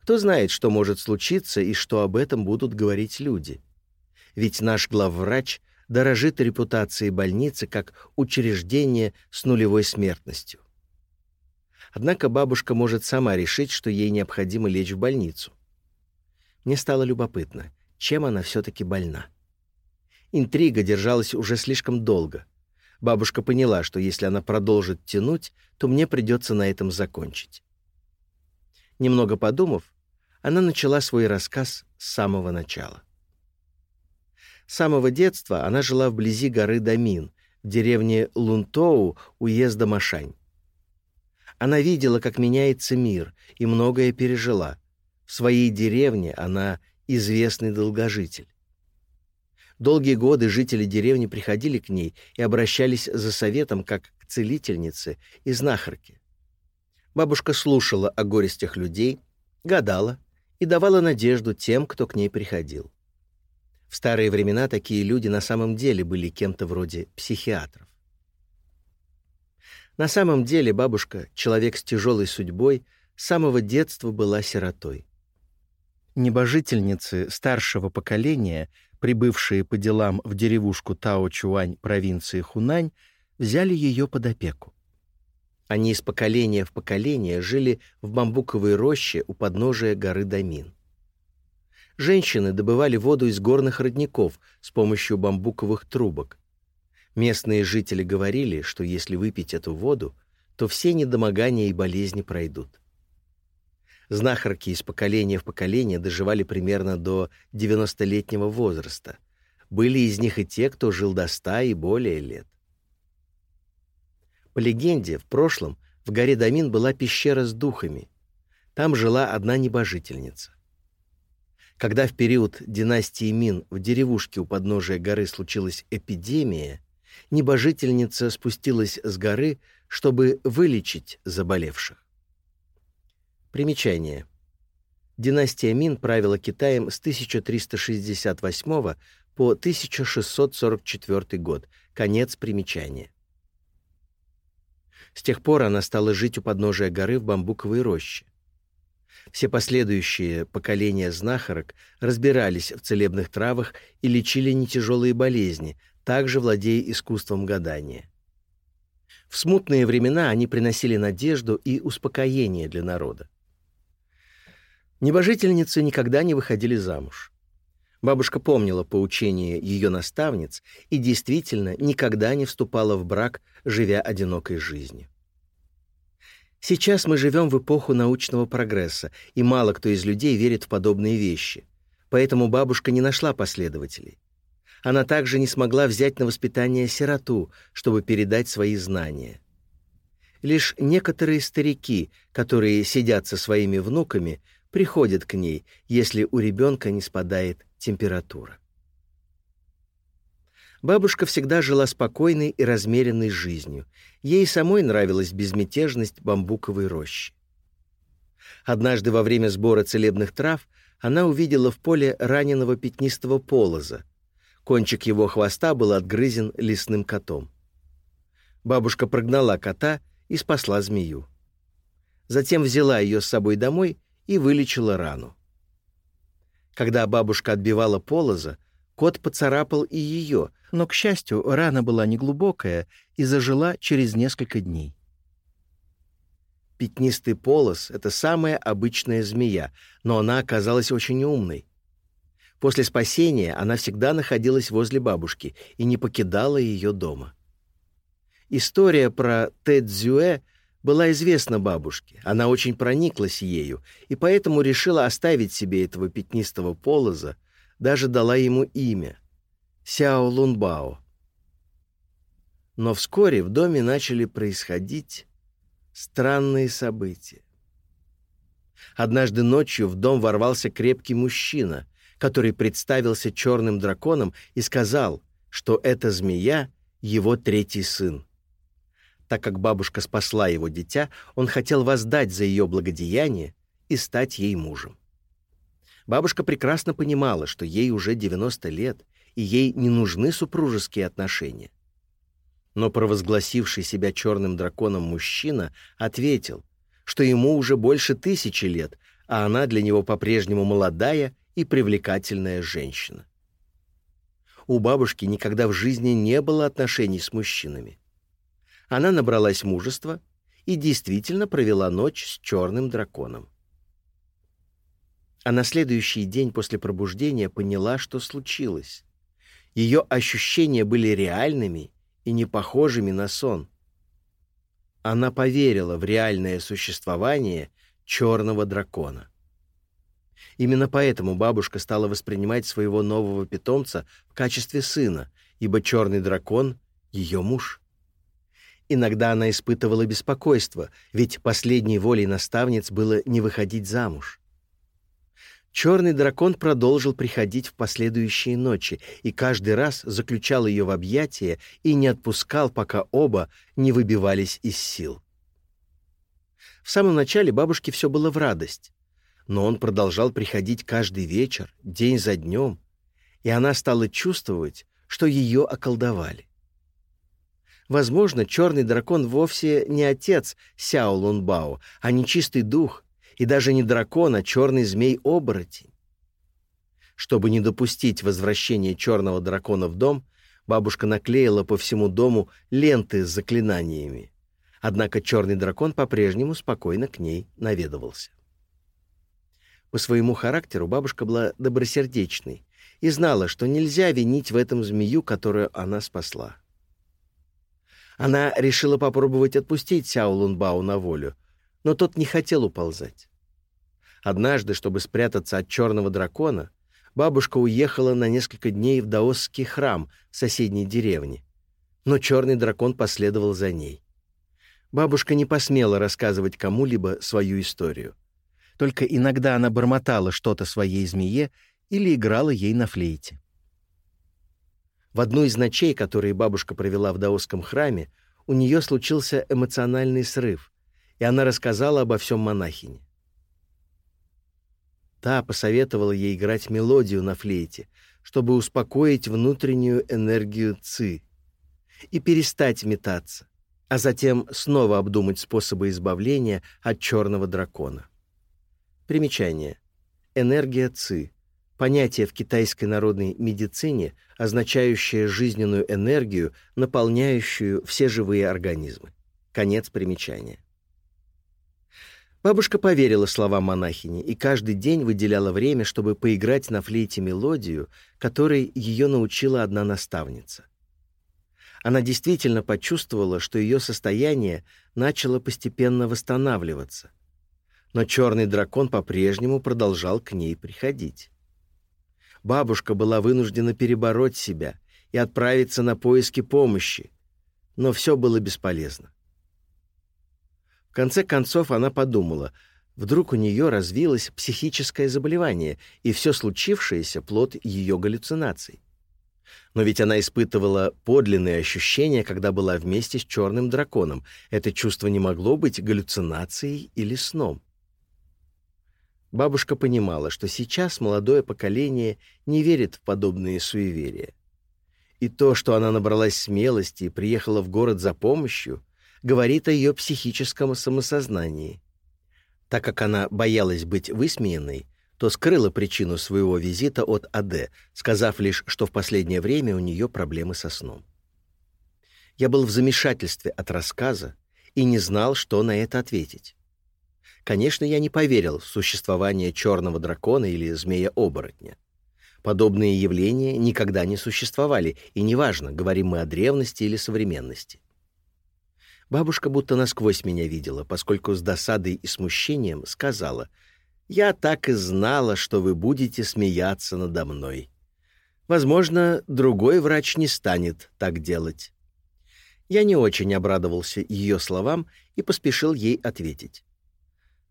Кто знает, что может случиться и что об этом будут говорить люди ведь наш главврач дорожит репутацией больницы как учреждение с нулевой смертностью. Однако бабушка может сама решить, что ей необходимо лечь в больницу. Мне стало любопытно, чем она все-таки больна. Интрига держалась уже слишком долго. Бабушка поняла, что если она продолжит тянуть, то мне придется на этом закончить. Немного подумав, она начала свой рассказ с самого начала. С самого детства она жила вблизи горы Дамин, в деревне Лунтоу, уезда Машань. Она видела, как меняется мир, и многое пережила. В своей деревне она известный долгожитель. Долгие годы жители деревни приходили к ней и обращались за советом как к целительнице и знахарке. Бабушка слушала о горестях людей, гадала и давала надежду тем, кто к ней приходил. В старые времена такие люди на самом деле были кем-то вроде психиатров. На самом деле бабушка, человек с тяжелой судьбой, с самого детства была сиротой. Небожительницы старшего поколения, прибывшие по делам в деревушку Тао-Чуань провинции Хунань, взяли ее под опеку. Они из поколения в поколение жили в бамбуковой роще у подножия горы Дамин женщины добывали воду из горных родников с помощью бамбуковых трубок. Местные жители говорили, что если выпить эту воду, то все недомогания и болезни пройдут. Знахарки из поколения в поколение доживали примерно до 90-летнего возраста. Были из них и те, кто жил до 100 и более лет. По легенде, в прошлом в горе Дамин была пещера с духами. Там жила одна небожительница. Когда в период династии Мин в деревушке у подножия горы случилась эпидемия, небожительница спустилась с горы, чтобы вылечить заболевших. Примечание. Династия Мин правила Китаем с 1368 по 1644 год. Конец примечания. С тех пор она стала жить у подножия горы в бамбуковой роще. Все последующие поколения знахарок разбирались в целебных травах и лечили нетяжелые болезни, также владея искусством гадания. В смутные времена они приносили надежду и успокоение для народа. Небожительницы никогда не выходили замуж. Бабушка помнила поучение ее наставниц и действительно никогда не вступала в брак, живя одинокой жизнью. Сейчас мы живем в эпоху научного прогресса, и мало кто из людей верит в подобные вещи. Поэтому бабушка не нашла последователей. Она также не смогла взять на воспитание сироту, чтобы передать свои знания. Лишь некоторые старики, которые сидят со своими внуками, приходят к ней, если у ребенка не спадает температура. Бабушка всегда жила спокойной и размеренной жизнью. Ей самой нравилась безмятежность бамбуковой рощи. Однажды во время сбора целебных трав она увидела в поле раненого пятнистого полоза. Кончик его хвоста был отгрызен лесным котом. Бабушка прогнала кота и спасла змею. Затем взяла ее с собой домой и вылечила рану. Когда бабушка отбивала полоза, Кот поцарапал и ее, но, к счастью, рана была неглубокая и зажила через несколько дней. Пятнистый полос — это самая обычная змея, но она оказалась очень умной. После спасения она всегда находилась возле бабушки и не покидала ее дома. История про Тэдзюэ была известна бабушке. Она очень прониклась ею и поэтому решила оставить себе этого пятнистого полоза, даже дала ему имя — Сяо Лунбао. Но вскоре в доме начали происходить странные события. Однажды ночью в дом ворвался крепкий мужчина, который представился черным драконом и сказал, что эта змея — его третий сын. Так как бабушка спасла его дитя, он хотел воздать за ее благодеяние и стать ей мужем. Бабушка прекрасно понимала, что ей уже 90 лет, и ей не нужны супружеские отношения. Но провозгласивший себя черным драконом мужчина ответил, что ему уже больше тысячи лет, а она для него по-прежнему молодая и привлекательная женщина. У бабушки никогда в жизни не было отношений с мужчинами. Она набралась мужества и действительно провела ночь с черным драконом. А на следующий день после пробуждения поняла, что случилось. Ее ощущения были реальными и не похожими на сон. Она поверила в реальное существование черного дракона. Именно поэтому бабушка стала воспринимать своего нового питомца в качестве сына, ибо черный дракон — ее муж. Иногда она испытывала беспокойство, ведь последней волей наставниц было не выходить замуж. Черный дракон продолжил приходить в последующие ночи и каждый раз заключал ее в объятия и не отпускал, пока оба не выбивались из сил. В самом начале бабушке все было в радость, но он продолжал приходить каждый вечер, день за днем, и она стала чувствовать, что ее околдовали. Возможно, черный дракон вовсе не отец Сяо Лунбао, а нечистый дух, и даже не дракон, а черный змей-оборотень. Чтобы не допустить возвращения черного дракона в дом, бабушка наклеила по всему дому ленты с заклинаниями. Однако черный дракон по-прежнему спокойно к ней наведывался. По своему характеру бабушка была добросердечной и знала, что нельзя винить в этом змею, которую она спасла. Она решила попробовать отпустить Сяо Лунбао на волю, но тот не хотел уползать. Однажды, чтобы спрятаться от черного дракона, бабушка уехала на несколько дней в даосский храм в соседней деревне, но черный дракон последовал за ней. Бабушка не посмела рассказывать кому-либо свою историю. Только иногда она бормотала что-то своей змее или играла ей на флейте. В одну из ночей, которые бабушка провела в даосском храме, у нее случился эмоциональный срыв, и она рассказала обо всем монахине. Та посоветовала ей играть мелодию на флейте, чтобы успокоить внутреннюю энергию ци и перестать метаться, а затем снова обдумать способы избавления от черного дракона. Примечание. Энергия ци — понятие в китайской народной медицине, означающее жизненную энергию, наполняющую все живые организмы. Конец примечания. Бабушка поверила словам монахини и каждый день выделяла время, чтобы поиграть на флейте мелодию, которой ее научила одна наставница. Она действительно почувствовала, что ее состояние начало постепенно восстанавливаться. Но черный дракон по-прежнему продолжал к ней приходить. Бабушка была вынуждена перебороть себя и отправиться на поиски помощи, но все было бесполезно. В конце концов она подумала, вдруг у нее развилось психическое заболевание, и все случившееся — плод ее галлюцинаций. Но ведь она испытывала подлинные ощущения, когда была вместе с черным драконом. Это чувство не могло быть галлюцинацией или сном. Бабушка понимала, что сейчас молодое поколение не верит в подобные суеверия. И то, что она набралась смелости и приехала в город за помощью — говорит о ее психическом самосознании. Так как она боялась быть высмеянной, то скрыла причину своего визита от АД, сказав лишь, что в последнее время у нее проблемы со сном. Я был в замешательстве от рассказа и не знал, что на это ответить. Конечно, я не поверил в существование черного дракона или змея-оборотня. Подобные явления никогда не существовали, и неважно, говорим мы о древности или современности. Бабушка будто насквозь меня видела, поскольку с досадой и смущением сказала, «Я так и знала, что вы будете смеяться надо мной. Возможно, другой врач не станет так делать». Я не очень обрадовался ее словам и поспешил ей ответить.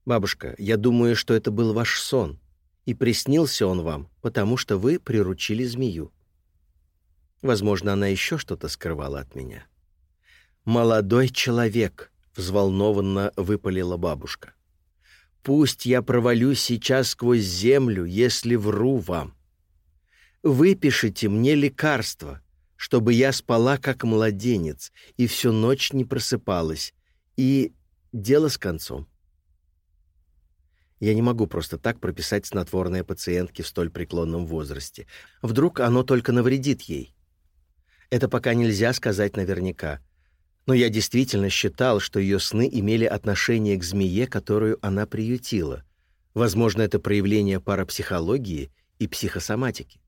«Бабушка, я думаю, что это был ваш сон, и приснился он вам, потому что вы приручили змею». Возможно, она еще что-то скрывала от меня. «Молодой человек», — взволнованно выпалила бабушка. «Пусть я провалюсь сейчас сквозь землю, если вру вам. Выпишите мне лекарство, чтобы я спала как младенец и всю ночь не просыпалась, и дело с концом». Я не могу просто так прописать снотворное пациентке в столь преклонном возрасте. Вдруг оно только навредит ей. Это пока нельзя сказать наверняка — но я действительно считал, что ее сны имели отношение к змее, которую она приютила. Возможно, это проявление парапсихологии и психосоматики.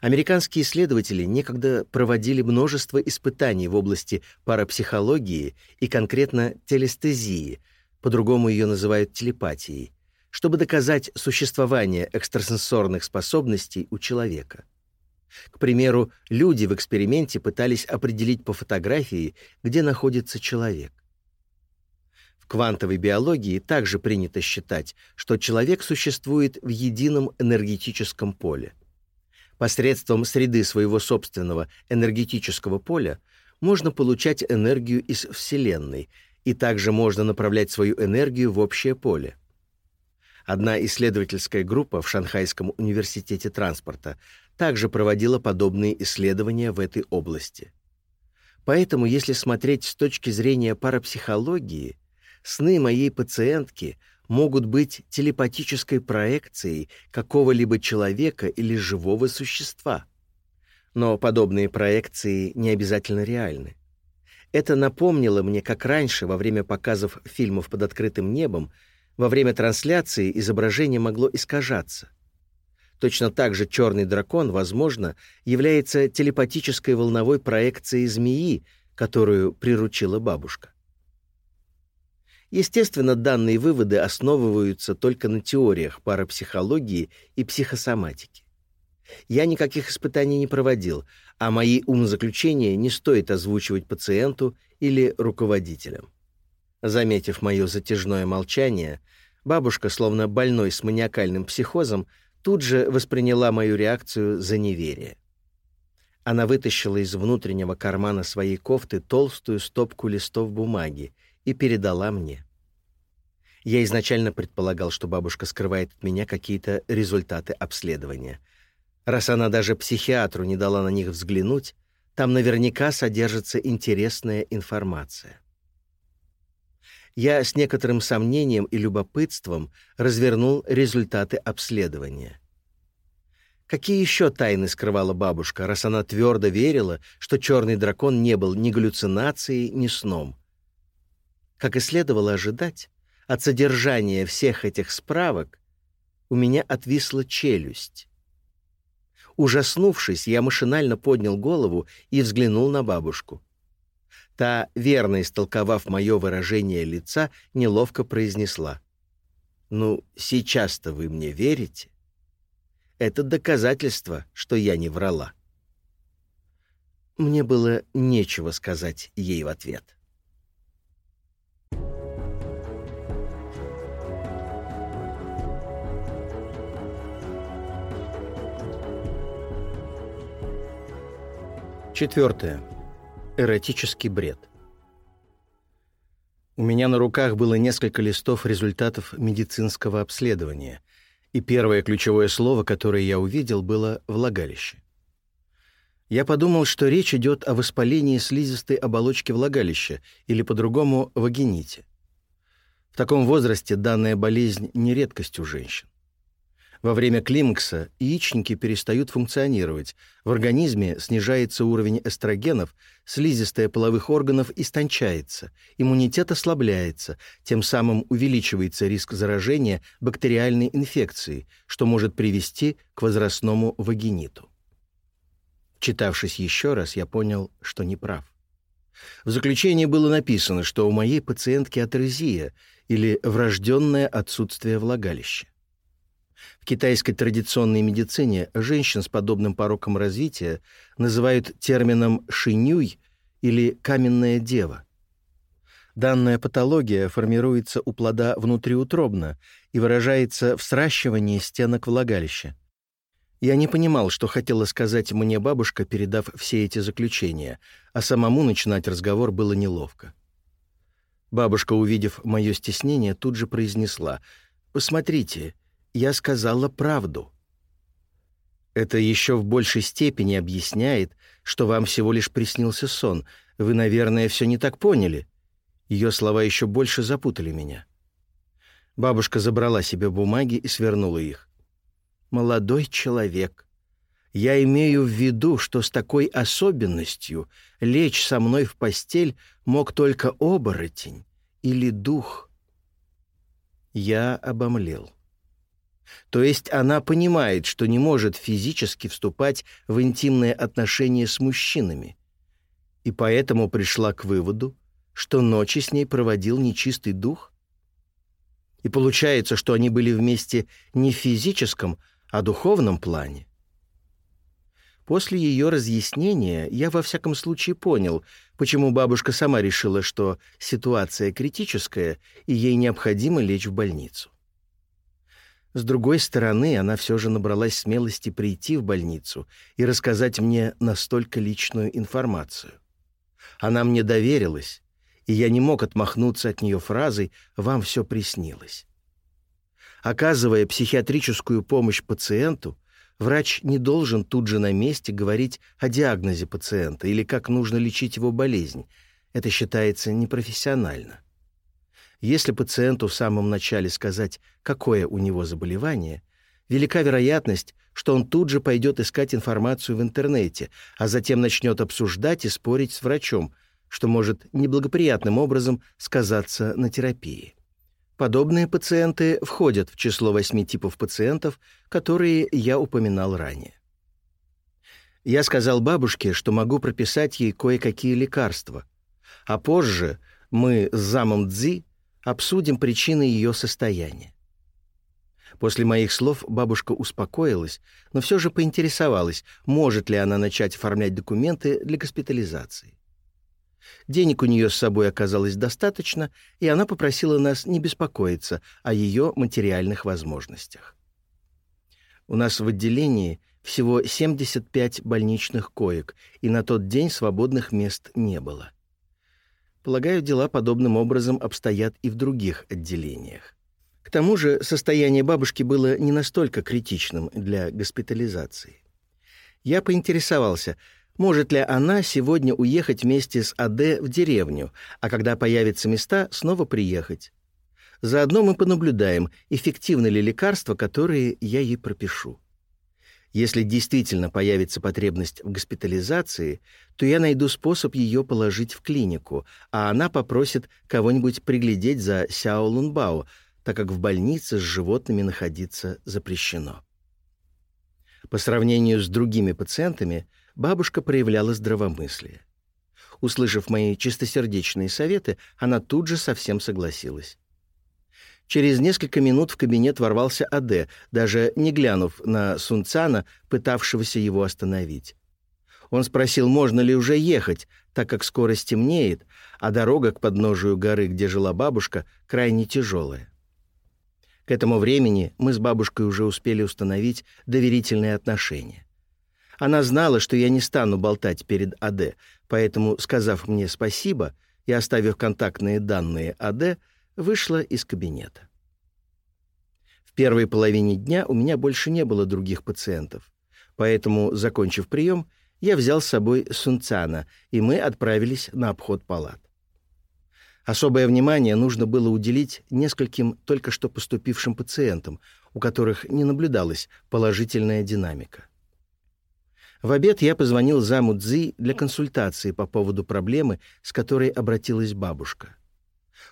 Американские исследователи некогда проводили множество испытаний в области парапсихологии и конкретно телестезии, по-другому ее называют телепатией, чтобы доказать существование экстрасенсорных способностей у человека. К примеру, люди в эксперименте пытались определить по фотографии, где находится человек. В квантовой биологии также принято считать, что человек существует в едином энергетическом поле. Посредством среды своего собственного энергетического поля можно получать энергию из Вселенной, и также можно направлять свою энергию в общее поле. Одна исследовательская группа в Шанхайском университете транспорта также проводила подобные исследования в этой области. Поэтому, если смотреть с точки зрения парапсихологии, сны моей пациентки могут быть телепатической проекцией какого-либо человека или живого существа. Но подобные проекции не обязательно реальны. Это напомнило мне, как раньше, во время показов фильмов под открытым небом, во время трансляции изображение могло искажаться. Точно так же черный дракон, возможно, является телепатической волновой проекцией змеи, которую приручила бабушка. Естественно, данные выводы основываются только на теориях парапсихологии и психосоматики. Я никаких испытаний не проводил, а мои умозаключения не стоит озвучивать пациенту или руководителям. Заметив мое затяжное молчание, бабушка, словно больной с маниакальным психозом, тут же восприняла мою реакцию за неверие. Она вытащила из внутреннего кармана своей кофты толстую стопку листов бумаги и передала мне. Я изначально предполагал, что бабушка скрывает от меня какие-то результаты обследования. Раз она даже психиатру не дала на них взглянуть, там наверняка содержится интересная информация я с некоторым сомнением и любопытством развернул результаты обследования. Какие еще тайны скрывала бабушка, раз она твердо верила, что черный дракон не был ни галлюцинацией, ни сном? Как и следовало ожидать, от содержания всех этих справок у меня отвисла челюсть. Ужаснувшись, я машинально поднял голову и взглянул на бабушку. Та, верно истолковав мое выражение лица, неловко произнесла. «Ну, сейчас-то вы мне верите? Это доказательство, что я не врала». Мне было нечего сказать ей в ответ. Четвертое. Эротический бред. У меня на руках было несколько листов результатов медицинского обследования, и первое ключевое слово, которое я увидел, было «влагалище». Я подумал, что речь идет о воспалении слизистой оболочки влагалища, или по-другому вагините. В таком возрасте данная болезнь не редкость у женщин. Во время климакса яичники перестают функционировать, в организме снижается уровень эстрогенов, слизистая половых органов истончается, иммунитет ослабляется, тем самым увеличивается риск заражения бактериальной инфекцией, что может привести к возрастному вагиниту. Читавшись еще раз, я понял, что не прав. В заключении было написано, что у моей пациентки атерезия или врожденное отсутствие влагалища. В китайской традиционной медицине женщин с подобным пороком развития называют термином «шинюй» или «каменная дева». Данная патология формируется у плода внутриутробно и выражается в сращивании стенок влагалища. Я не понимал, что хотела сказать мне бабушка, передав все эти заключения, а самому начинать разговор было неловко. Бабушка, увидев мое стеснение, тут же произнесла «Посмотрите, я сказала правду». Это еще в большей степени объясняет, что вам всего лишь приснился сон. Вы, наверное, все не так поняли. Ее слова еще больше запутали меня. Бабушка забрала себе бумаги и свернула их. «Молодой человек, я имею в виду, что с такой особенностью лечь со мной в постель мог только оборотень или дух». Я обомлел. То есть она понимает, что не может физически вступать в интимные отношения с мужчинами, и поэтому пришла к выводу, что ночи с ней проводил нечистый дух? И получается, что они были вместе не в физическом, а духовном плане. После ее разъяснения я во всяком случае понял, почему бабушка сама решила, что ситуация критическая, и ей необходимо лечь в больницу. С другой стороны, она все же набралась смелости прийти в больницу и рассказать мне настолько личную информацию. Она мне доверилась, и я не мог отмахнуться от нее фразой «вам все приснилось». Оказывая психиатрическую помощь пациенту, врач не должен тут же на месте говорить о диагнозе пациента или как нужно лечить его болезнь. Это считается непрофессионально. Если пациенту в самом начале сказать, какое у него заболевание, велика вероятность, что он тут же пойдет искать информацию в интернете, а затем начнет обсуждать и спорить с врачом, что может неблагоприятным образом сказаться на терапии. Подобные пациенты входят в число восьми типов пациентов, которые я упоминал ранее. Я сказал бабушке, что могу прописать ей кое-какие лекарства, а позже мы с замом Цзи обсудим причины ее состояния. После моих слов бабушка успокоилась, но все же поинтересовалась, может ли она начать оформлять документы для госпитализации. Денег у нее с собой оказалось достаточно, и она попросила нас не беспокоиться о ее материальных возможностях. У нас в отделении всего 75 больничных коек, и на тот день свободных мест не было. Полагаю, дела подобным образом обстоят и в других отделениях. К тому же состояние бабушки было не настолько критичным для госпитализации. Я поинтересовался, может ли она сегодня уехать вместе с АД в деревню, а когда появятся места, снова приехать. Заодно мы понаблюдаем, эффективны ли лекарства, которые я ей пропишу. Если действительно появится потребность в госпитализации, то я найду способ ее положить в клинику, а она попросит кого-нибудь приглядеть за Сяо Лунбао, так как в больнице с животными находиться запрещено. По сравнению с другими пациентами, бабушка проявляла здравомыслие. Услышав мои чистосердечные советы, она тут же совсем согласилась. Через несколько минут в кабинет ворвался АД, даже не глянув на Сунцана, пытавшегося его остановить. Он спросил, можно ли уже ехать, так как скоро стемнеет, а дорога к подножию горы, где жила бабушка, крайне тяжелая. К этому времени мы с бабушкой уже успели установить доверительные отношения. Она знала, что я не стану болтать перед АД, поэтому, сказав мне спасибо и оставив контактные данные АД, вышла из кабинета. В первой половине дня у меня больше не было других пациентов, поэтому, закончив прием, я взял с собой Сунцана, и мы отправились на обход палат. Особое внимание нужно было уделить нескольким только что поступившим пациентам, у которых не наблюдалась положительная динамика. В обед я позвонил заму Цзи для консультации по поводу проблемы, с которой обратилась бабушка.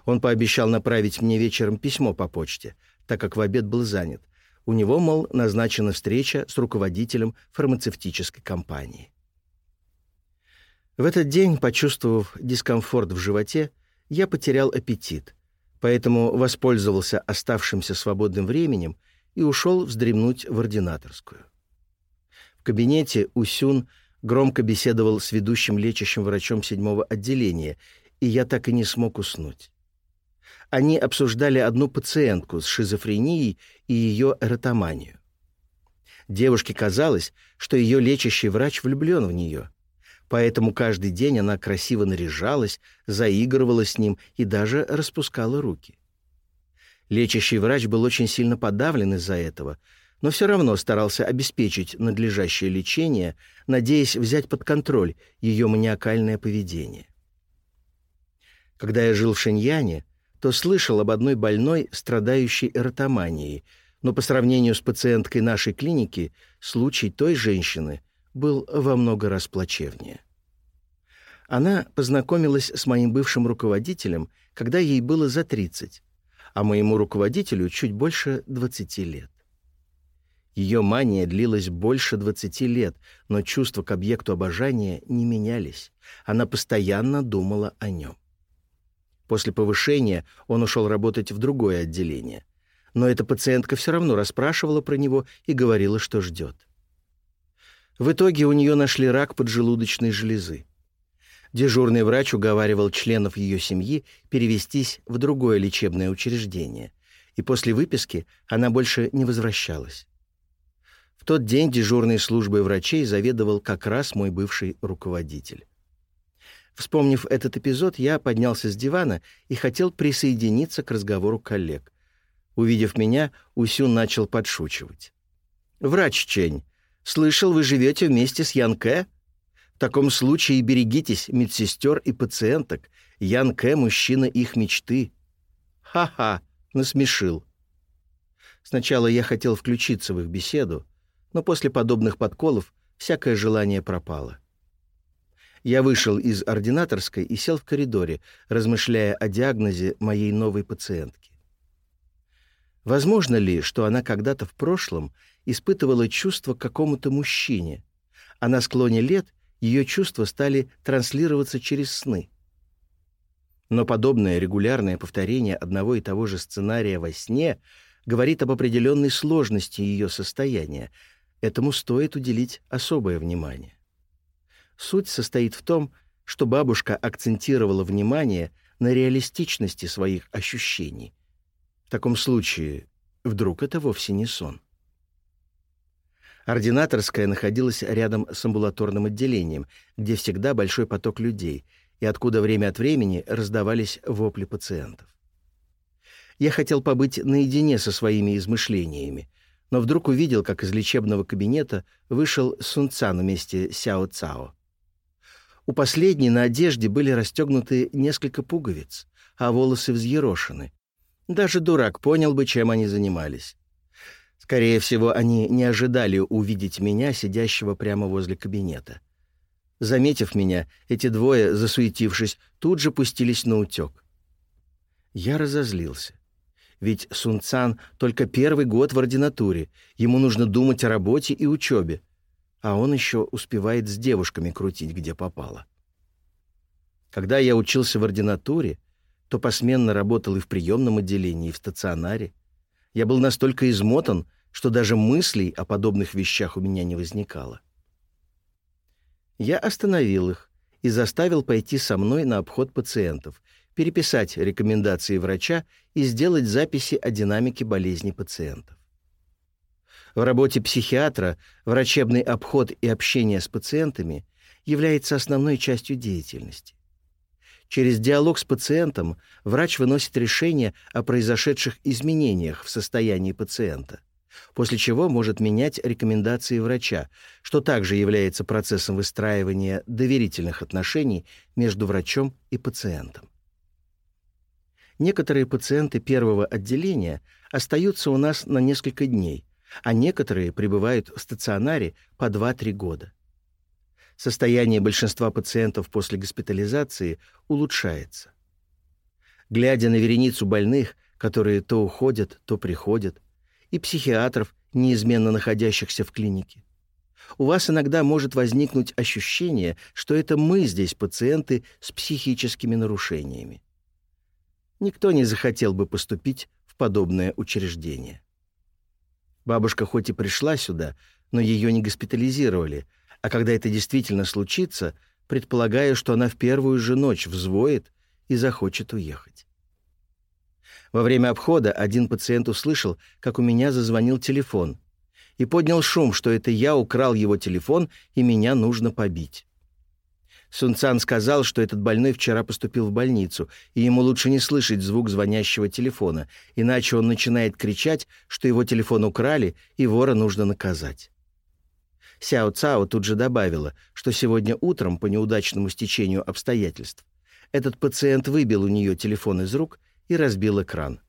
Он пообещал направить мне вечером письмо по почте, так как в обед был занят. У него, мол, назначена встреча с руководителем фармацевтической компании. В этот день, почувствовав дискомфорт в животе, я потерял аппетит, поэтому воспользовался оставшимся свободным временем и ушел вздремнуть в ординаторскую. В кабинете Усюн громко беседовал с ведущим лечащим врачом седьмого отделения, и я так и не смог уснуть. Они обсуждали одну пациентку с шизофренией и ее эротоманию. Девушке казалось, что ее лечащий врач влюблен в нее, поэтому каждый день она красиво наряжалась, заигрывала с ним и даже распускала руки. Лечащий врач был очень сильно подавлен из-за этого, но все равно старался обеспечить надлежащее лечение, надеясь взять под контроль ее маниакальное поведение. Когда я жил в Шиньяне, то слышал об одной больной, страдающей эротоманией, но по сравнению с пациенткой нашей клиники случай той женщины был во много раз плачевнее. Она познакомилась с моим бывшим руководителем, когда ей было за 30, а моему руководителю чуть больше 20 лет. Ее мания длилась больше 20 лет, но чувства к объекту обожания не менялись. Она постоянно думала о нем. После повышения он ушел работать в другое отделение. Но эта пациентка все равно расспрашивала про него и говорила, что ждет. В итоге у нее нашли рак поджелудочной железы. Дежурный врач уговаривал членов ее семьи перевестись в другое лечебное учреждение, и после выписки она больше не возвращалась. В тот день дежурной службой врачей заведовал как раз мой бывший руководитель. Вспомнив этот эпизод, я поднялся с дивана и хотел присоединиться к разговору коллег. Увидев меня, Усюн начал подшучивать. «Врач Чень, слышал, вы живете вместе с Янке?» В таком случае берегитесь медсестер и пациенток. Ян Кэ — мужчина их мечты. Ха-ха, насмешил. Сначала я хотел включиться в их беседу, но после подобных подколов всякое желание пропало. Я вышел из ординаторской и сел в коридоре, размышляя о диагнозе моей новой пациентки. Возможно ли, что она когда-то в прошлом испытывала чувство к какому-то мужчине, а на склоне лет ее чувства стали транслироваться через сны. Но подобное регулярное повторение одного и того же сценария во сне говорит об определенной сложности ее состояния. Этому стоит уделить особое внимание. Суть состоит в том, что бабушка акцентировала внимание на реалистичности своих ощущений. В таком случае, вдруг это вовсе не сон. Ординаторская находилась рядом с амбулаторным отделением, где всегда большой поток людей, и откуда время от времени раздавались вопли пациентов. Я хотел побыть наедине со своими измышлениями, но вдруг увидел, как из лечебного кабинета вышел Сун Цан вместе с Сяо Цао. У последней на одежде были расстегнуты несколько пуговиц, а волосы взъерошены. Даже дурак понял бы, чем они занимались. Скорее всего, они не ожидали увидеть меня, сидящего прямо возле кабинета. Заметив меня, эти двое, засуетившись, тут же пустились на утек. Я разозлился. Ведь Сунцан только первый год в ординатуре, ему нужно думать о работе и учебе, а он еще успевает с девушками крутить, где попало. Когда я учился в ординатуре, то посменно работал и в приемном отделении, и в стационаре. Я был настолько измотан, что даже мыслей о подобных вещах у меня не возникало. Я остановил их и заставил пойти со мной на обход пациентов, переписать рекомендации врача и сделать записи о динамике болезни пациентов. В работе психиатра врачебный обход и общение с пациентами является основной частью деятельности. Через диалог с пациентом врач выносит решение о произошедших изменениях в состоянии пациента – после чего может менять рекомендации врача, что также является процессом выстраивания доверительных отношений между врачом и пациентом. Некоторые пациенты первого отделения остаются у нас на несколько дней, а некоторые пребывают в стационаре по 2-3 года. Состояние большинства пациентов после госпитализации улучшается. Глядя на вереницу больных, которые то уходят, то приходят, и психиатров, неизменно находящихся в клинике, у вас иногда может возникнуть ощущение, что это мы здесь пациенты с психическими нарушениями. Никто не захотел бы поступить в подобное учреждение. Бабушка хоть и пришла сюда, но ее не госпитализировали, а когда это действительно случится, предполагаю, что она в первую же ночь взвоет и захочет уехать. Во время обхода один пациент услышал, как у меня зазвонил телефон, и поднял шум, что это я украл его телефон и меня нужно побить. Сунцан сказал, что этот больной вчера поступил в больницу, и ему лучше не слышать звук звонящего телефона, иначе он начинает кричать, что его телефон украли и вора нужно наказать. Сяо Цао тут же добавила, что сегодня утром, по неудачному стечению обстоятельств, этот пациент выбил у нее телефон из рук и разбил экран.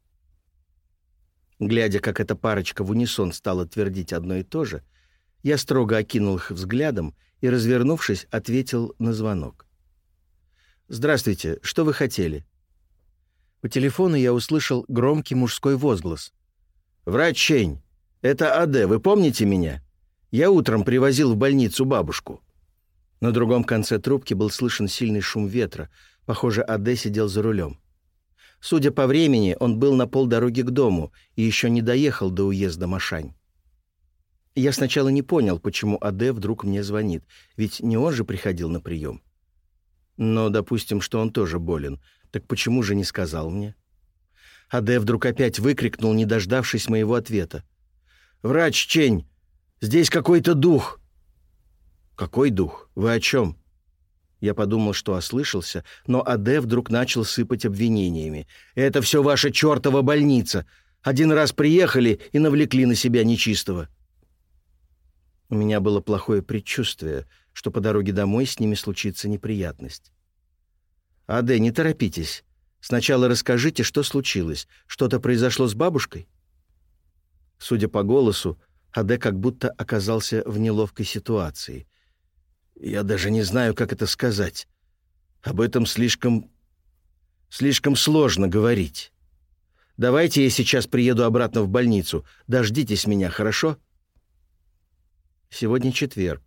Глядя, как эта парочка в унисон стала твердить одно и то же, я строго окинул их взглядом и, развернувшись, ответил на звонок. «Здравствуйте, что вы хотели?» По телефону я услышал громкий мужской возглас. «Врач Чень, это АД, вы помните меня? Я утром привозил в больницу бабушку». На другом конце трубки был слышен сильный шум ветра. Похоже, АД сидел за рулем. Судя по времени, он был на полдороги к дому и еще не доехал до уезда Машань. Я сначала не понял, почему АД вдруг мне звонит, ведь не он же приходил на прием. Но, допустим, что он тоже болен, так почему же не сказал мне? АД вдруг опять выкрикнул, не дождавшись моего ответа. «Врач Чень, здесь какой-то дух!» «Какой дух? Вы о чем?» Я подумал, что ослышался, но Аде вдруг начал сыпать обвинениями. «Это все ваша чертова больница! Один раз приехали и навлекли на себя нечистого!» У меня было плохое предчувствие, что по дороге домой с ними случится неприятность. «Аде, не торопитесь. Сначала расскажите, что случилось. Что-то произошло с бабушкой?» Судя по голосу, Аде как будто оказался в неловкой ситуации. Я даже не знаю, как это сказать. Об этом слишком... слишком сложно говорить. Давайте я сейчас приеду обратно в больницу. Дождитесь меня, хорошо? Сегодня четверг.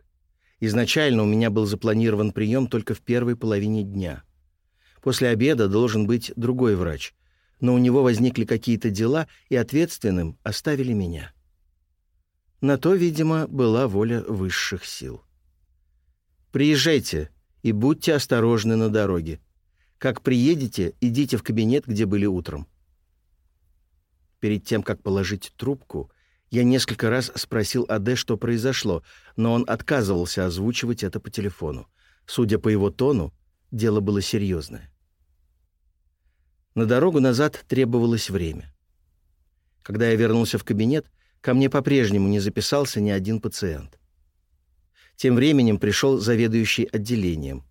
Изначально у меня был запланирован прием только в первой половине дня. После обеда должен быть другой врач, но у него возникли какие-то дела, и ответственным оставили меня. На то, видимо, была воля высших сил. Приезжайте и будьте осторожны на дороге. Как приедете, идите в кабинет, где были утром. Перед тем, как положить трубку, я несколько раз спросил Аде, что произошло, но он отказывался озвучивать это по телефону. Судя по его тону, дело было серьезное. На дорогу назад требовалось время. Когда я вернулся в кабинет, ко мне по-прежнему не записался ни один пациент. Тем временем пришел заведующий отделением.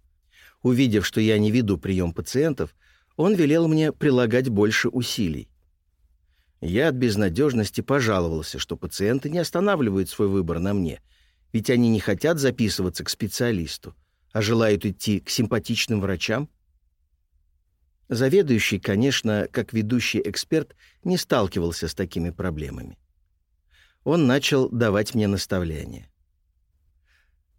Увидев, что я не веду прием пациентов, он велел мне прилагать больше усилий. Я от безнадежности пожаловался, что пациенты не останавливают свой выбор на мне, ведь они не хотят записываться к специалисту, а желают идти к симпатичным врачам. Заведующий, конечно, как ведущий эксперт, не сталкивался с такими проблемами. Он начал давать мне наставления.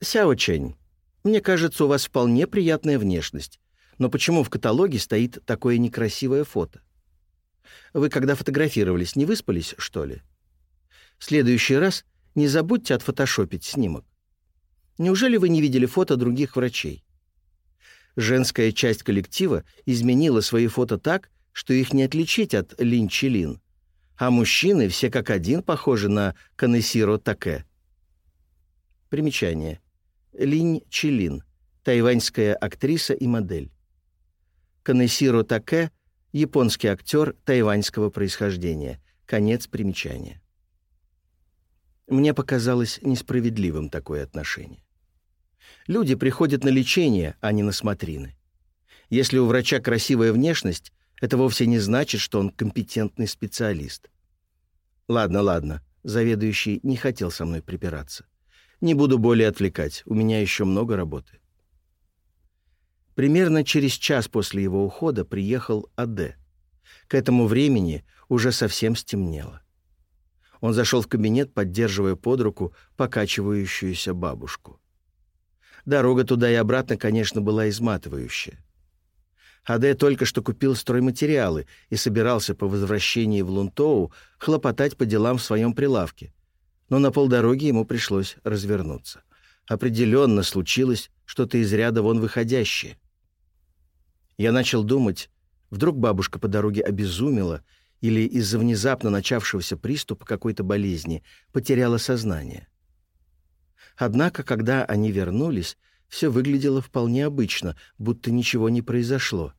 «Сяо Чэнь, мне кажется, у вас вполне приятная внешность. Но почему в каталоге стоит такое некрасивое фото? Вы, когда фотографировались, не выспались, что ли? Следующий раз не забудьте отфотошопить снимок. Неужели вы не видели фото других врачей? Женская часть коллектива изменила свои фото так, что их не отличить от Лин Чилин. А мужчины все как один похожи на Канесиро Таке. Примечание. Линь Чилин, тайваньская актриса и модель. Канесиро Таке — японский актер тайваньского происхождения. Конец примечания. Мне показалось несправедливым такое отношение. Люди приходят на лечение, а не на смотрины. Если у врача красивая внешность, Это вовсе не значит, что он компетентный специалист. Ладно, ладно, заведующий не хотел со мной припираться. Не буду более отвлекать, у меня еще много работы. Примерно через час после его ухода приехал А.Д. К этому времени уже совсем стемнело. Он зашел в кабинет, поддерживая под руку покачивающуюся бабушку. Дорога туда и обратно, конечно, была изматывающая. Аде только что купил стройматериалы и собирался по возвращении в Лунтоу хлопотать по делам в своем прилавке. Но на полдороги ему пришлось развернуться. Определенно случилось что-то из ряда вон выходящее. Я начал думать, вдруг бабушка по дороге обезумела или из-за внезапно начавшегося приступа какой-то болезни потеряла сознание. Однако, когда они вернулись, все выглядело вполне обычно, будто ничего не произошло.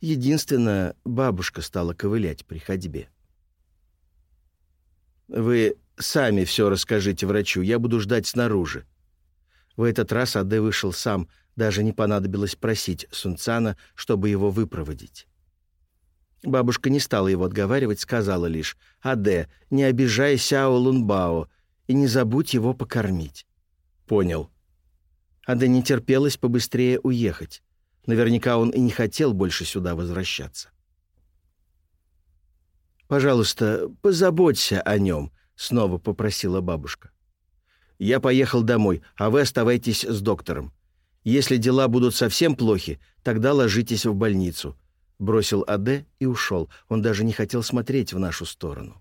Единственное, бабушка стала ковылять при ходьбе. «Вы сами все расскажите врачу, я буду ждать снаружи». В этот раз Аде вышел сам, даже не понадобилось просить Сунцана, чтобы его выпроводить. Бабушка не стала его отговаривать, сказала лишь, «Аде, не обижай Сяо Лунбао и не забудь его покормить». «Понял». Аде не терпелось побыстрее уехать. Наверняка он и не хотел больше сюда возвращаться. «Пожалуйста, позаботься о нем», — снова попросила бабушка. «Я поехал домой, а вы оставайтесь с доктором. Если дела будут совсем плохи, тогда ложитесь в больницу», — бросил Аде и ушел. Он даже не хотел смотреть в нашу сторону.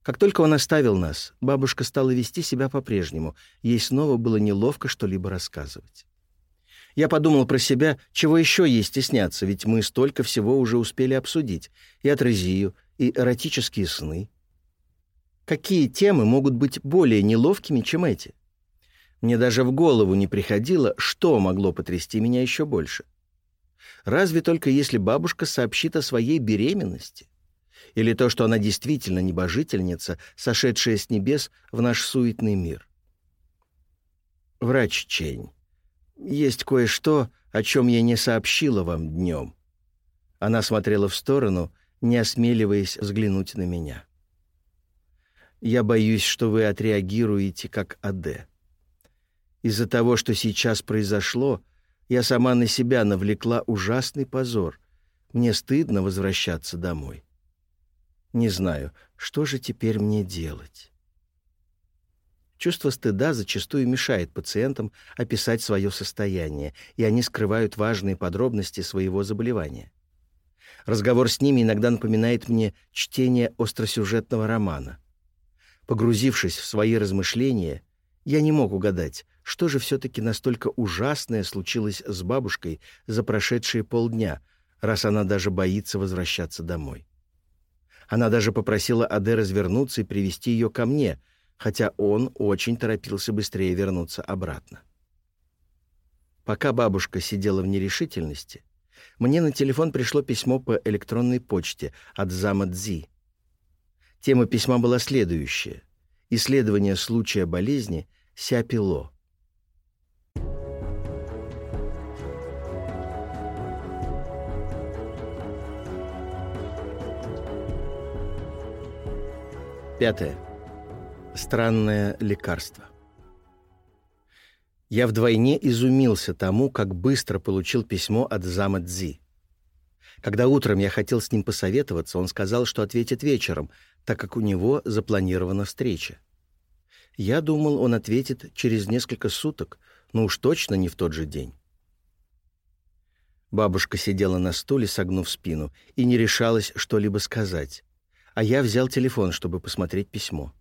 Как только он оставил нас, бабушка стала вести себя по-прежнему. Ей снова было неловко что-либо рассказывать. Я подумал про себя, чего еще ей стесняться, ведь мы столько всего уже успели обсудить. И атрезию, и эротические сны. Какие темы могут быть более неловкими, чем эти? Мне даже в голову не приходило, что могло потрясти меня еще больше. Разве только если бабушка сообщит о своей беременности. Или то, что она действительно небожительница, сошедшая с небес в наш суетный мир. Врач Чень. Есть кое-что, о чем я не сообщила вам днем. Она смотрела в сторону, не осмеливаясь взглянуть на меня. Я боюсь, что вы отреагируете как АД. Из-за того, что сейчас произошло, я сама на себя навлекла ужасный позор. Мне стыдно возвращаться домой. Не знаю, что же теперь мне делать. Чувство стыда зачастую мешает пациентам описать свое состояние, и они скрывают важные подробности своего заболевания. Разговор с ними иногда напоминает мне чтение остросюжетного романа. Погрузившись в свои размышления, я не мог угадать, что же все-таки настолько ужасное случилось с бабушкой за прошедшие полдня, раз она даже боится возвращаться домой. Она даже попросила Аде развернуться и привести ее ко мне, хотя он очень торопился быстрее вернуться обратно. Пока бабушка сидела в нерешительности, мне на телефон пришло письмо по электронной почте от зама Дзи. Тема письма была следующая. Исследование случая болезни Сяпило. Пятое. Странное лекарство. Я вдвойне изумился тому, как быстро получил письмо от зама Цзи. Когда утром я хотел с ним посоветоваться, он сказал, что ответит вечером, так как у него запланирована встреча. Я думал, он ответит через несколько суток, но уж точно не в тот же день. Бабушка сидела на стуле, согнув спину, и не решалась что-либо сказать, а я взял телефон, чтобы посмотреть письмо.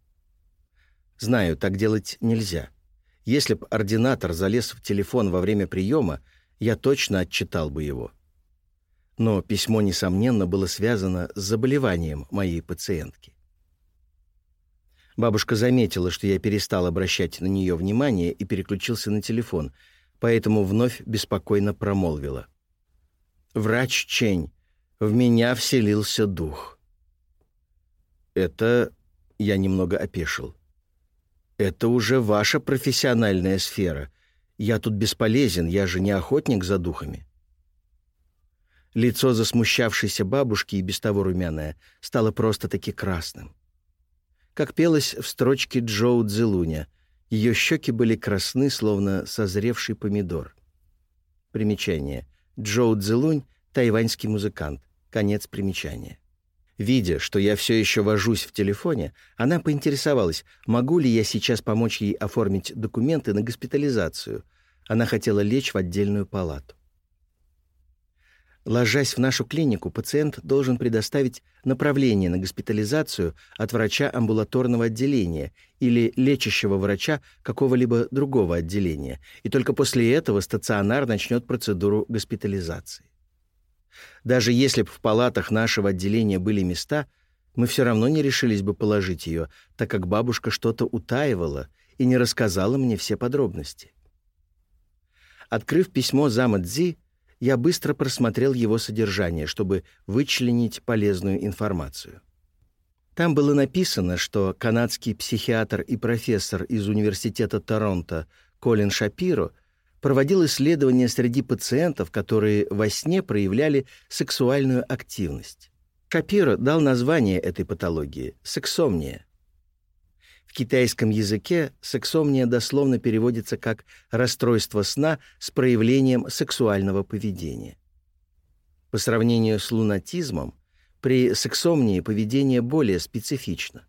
Знаю, так делать нельзя. Если б ординатор залез в телефон во время приема, я точно отчитал бы его. Но письмо, несомненно, было связано с заболеванием моей пациентки. Бабушка заметила, что я перестал обращать на нее внимание и переключился на телефон, поэтому вновь беспокойно промолвила. «Врач Чень, в меня вселился дух». «Это...» — я немного опешил. Это уже ваша профессиональная сфера. Я тут бесполезен, я же не охотник за духами. Лицо засмущавшейся бабушки и без того румяное стало просто-таки красным. Как пелось в строчке Джоу Цзилуня, ее щеки были красны, словно созревший помидор. Примечание. Джоу Цзилунь — тайваньский музыкант. Конец примечания. Видя, что я все еще вожусь в телефоне, она поинтересовалась, могу ли я сейчас помочь ей оформить документы на госпитализацию. Она хотела лечь в отдельную палату. Ложась в нашу клинику, пациент должен предоставить направление на госпитализацию от врача амбулаторного отделения или лечащего врача какого-либо другого отделения, и только после этого стационар начнет процедуру госпитализации. Даже если бы в палатах нашего отделения были места, мы все равно не решились бы положить ее, так как бабушка что-то утаивала и не рассказала мне все подробности. Открыв письмо зама Дзи, я быстро просмотрел его содержание, чтобы вычленить полезную информацию. Там было написано, что канадский психиатр и профессор из Университета Торонто Колин Шапиро проводил исследования среди пациентов, которые во сне проявляли сексуальную активность. Шапиро дал название этой патологии – сексомния. Китайском языке сексомния дословно переводится как «расстройство сна с проявлением сексуального поведения». По сравнению с лунатизмом, при сексомнии поведение более специфично.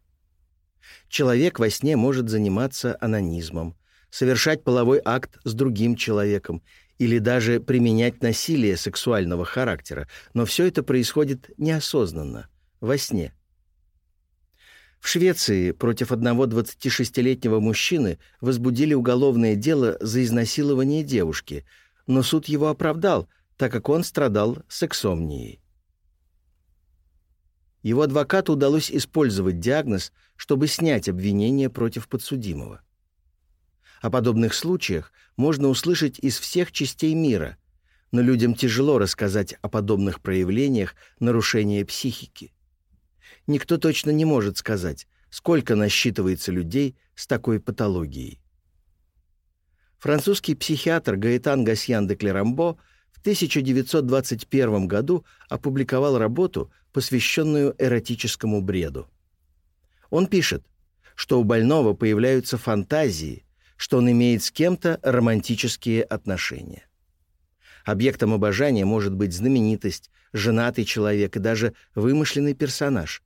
Человек во сне может заниматься анонизмом, совершать половой акт с другим человеком или даже применять насилие сексуального характера, но все это происходит неосознанно, во сне. В Швеции против одного 26-летнего мужчины возбудили уголовное дело за изнасилование девушки, но суд его оправдал, так как он страдал сексомнией. Его адвокату удалось использовать диагноз, чтобы снять обвинение против подсудимого. О подобных случаях можно услышать из всех частей мира, но людям тяжело рассказать о подобных проявлениях нарушения психики никто точно не может сказать, сколько насчитывается людей с такой патологией. Французский психиатр Гаэтан Гасьян де Клерамбо в 1921 году опубликовал работу, посвященную эротическому бреду. Он пишет, что у больного появляются фантазии, что он имеет с кем-то романтические отношения. Объектом обожания может быть знаменитость, женатый человек и даже вымышленный персонаж.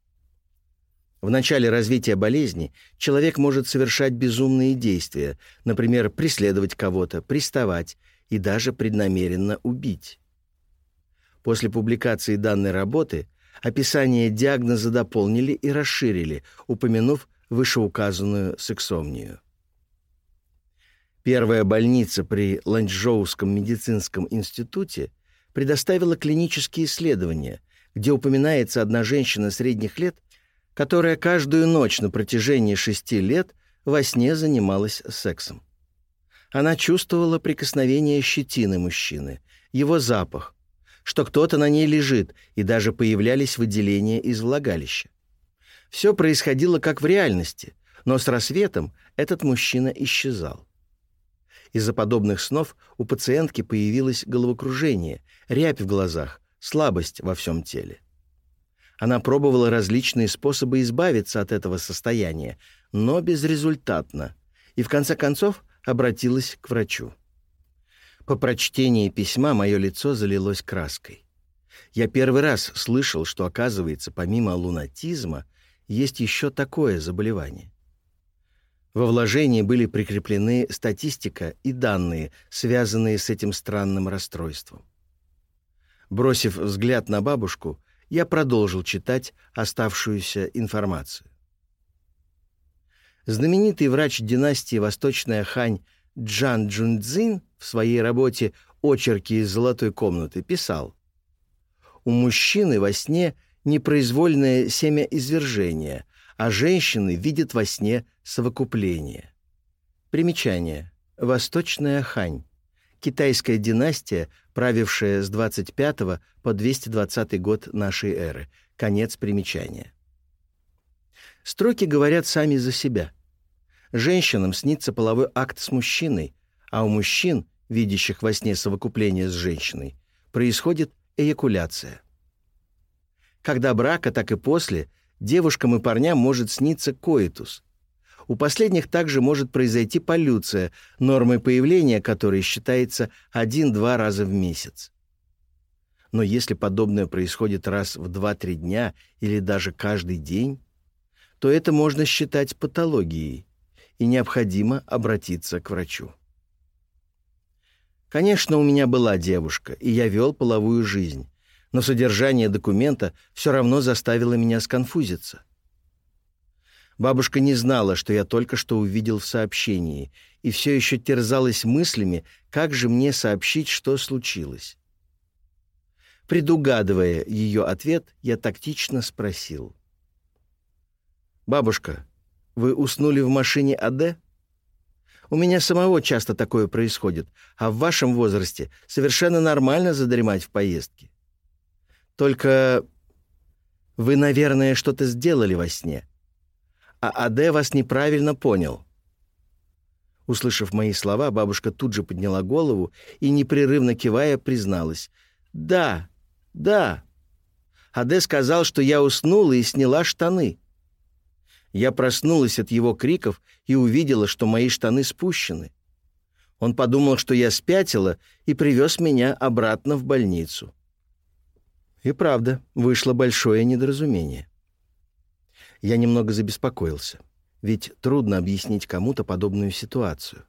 В начале развития болезни человек может совершать безумные действия, например, преследовать кого-то, приставать и даже преднамеренно убить. После публикации данной работы описание диагноза дополнили и расширили, упомянув вышеуказанную сексомнию. Первая больница при Ланчжоуском медицинском институте предоставила клинические исследования, где упоминается одна женщина средних лет, которая каждую ночь на протяжении шести лет во сне занималась сексом. Она чувствовала прикосновение щетины мужчины, его запах, что кто-то на ней лежит, и даже появлялись выделения из влагалища. Все происходило как в реальности, но с рассветом этот мужчина исчезал. Из-за подобных снов у пациентки появилось головокружение, рябь в глазах, слабость во всем теле. Она пробовала различные способы избавиться от этого состояния, но безрезультатно, и в конце концов обратилась к врачу. По прочтении письма мое лицо залилось краской. Я первый раз слышал, что, оказывается, помимо лунатизма, есть еще такое заболевание. Во вложении были прикреплены статистика и данные, связанные с этим странным расстройством. Бросив взгляд на бабушку, я продолжил читать оставшуюся информацию. Знаменитый врач династии Восточная Хань Джан Джунцзин в своей работе «Очерки из золотой комнаты» писал «У мужчины во сне непроизвольное семя извержения, а женщины видят во сне совокупление». Примечание. Восточная Хань китайская династия, правившая с 25 по 220 год нашей эры. Конец примечания. Строки говорят сами за себя. Женщинам снится половой акт с мужчиной, а у мужчин, видящих во сне совокупление с женщиной, происходит эякуляция. До брака, так и после девушкам и парням может сниться коитус. У последних также может произойти полюция, нормой появления которой считается 1-2 раза в месяц. Но если подобное происходит раз в 2-3 дня или даже каждый день, то это можно считать патологией, и необходимо обратиться к врачу. Конечно, у меня была девушка, и я вел половую жизнь, но содержание документа все равно заставило меня сконфузиться. Бабушка не знала, что я только что увидел в сообщении, и все еще терзалась мыслями, как же мне сообщить, что случилось. Предугадывая ее ответ, я тактично спросил. «Бабушка, вы уснули в машине АД?» У меня самого часто такое происходит, а в вашем возрасте совершенно нормально задремать в поездке. Только вы, наверное, что-то сделали во сне, а АД вас неправильно понял». Услышав мои слова, бабушка тут же подняла голову и, непрерывно кивая, призналась. «Да, да. Аде сказал, что я уснула и сняла штаны. Я проснулась от его криков и увидела, что мои штаны спущены. Он подумал, что я спятила, и привез меня обратно в больницу. И правда, вышло большое недоразумение. Я немного забеспокоился, ведь трудно объяснить кому-то подобную ситуацию.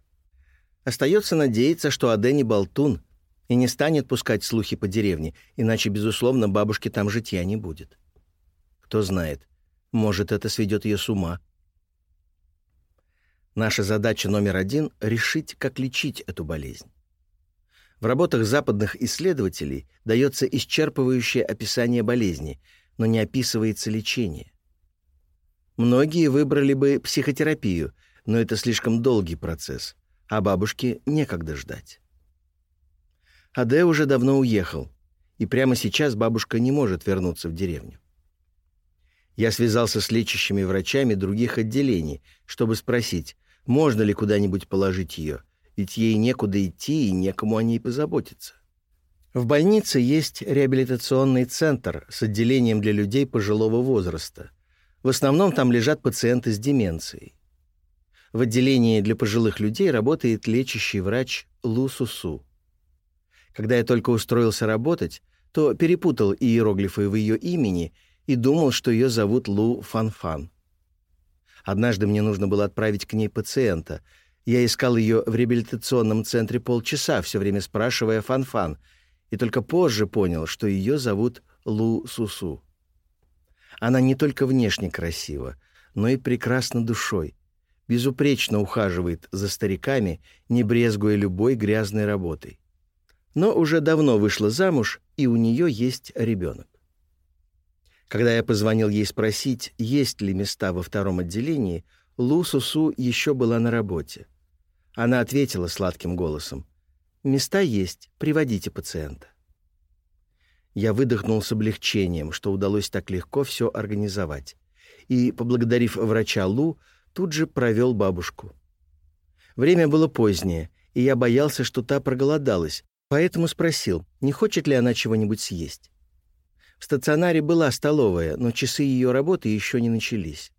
Остается надеяться, что Аде не болтун и не станет пускать слухи по деревне, иначе, безусловно, бабушки там житья не будет. Кто знает, может, это сведет ее с ума. Наша задача номер один — решить, как лечить эту болезнь. В работах западных исследователей дается исчерпывающее описание болезни, но не описывается лечение. Многие выбрали бы психотерапию, но это слишком долгий процесс, а бабушке некогда ждать. Аде уже давно уехал, и прямо сейчас бабушка не может вернуться в деревню. Я связался с лечащими врачами других отделений, чтобы спросить, можно ли куда-нибудь положить ее, ведь ей некуда идти и некому о ней позаботиться. В больнице есть реабилитационный центр с отделением для людей пожилого возраста. В основном там лежат пациенты с деменцией. В отделении для пожилых людей работает лечащий врач Лу Сусу. Когда я только устроился работать, то перепутал иероглифы в ее имени — и думал, что ее зовут Лу Фанфан. Однажды мне нужно было отправить к ней пациента. Я искал ее в реабилитационном центре полчаса, все время спрашивая Фанфан, и только позже понял, что ее зовут Лу Сусу. Она не только внешне красива, но и прекрасна душой, безупречно ухаживает за стариками, не брезгуя любой грязной работой. Но уже давно вышла замуж, и у нее есть ребенок. Когда я позвонил ей спросить, есть ли места во втором отделении, Лу Сусу еще была на работе. Она ответила сладким голосом. «Места есть, приводите пациента». Я выдохнул с облегчением, что удалось так легко все организовать. И, поблагодарив врача Лу, тут же провел бабушку. Время было позднее, и я боялся, что та проголодалась, поэтому спросил, не хочет ли она чего-нибудь съесть. В стационаре была столовая, но часы ее работы еще не начались.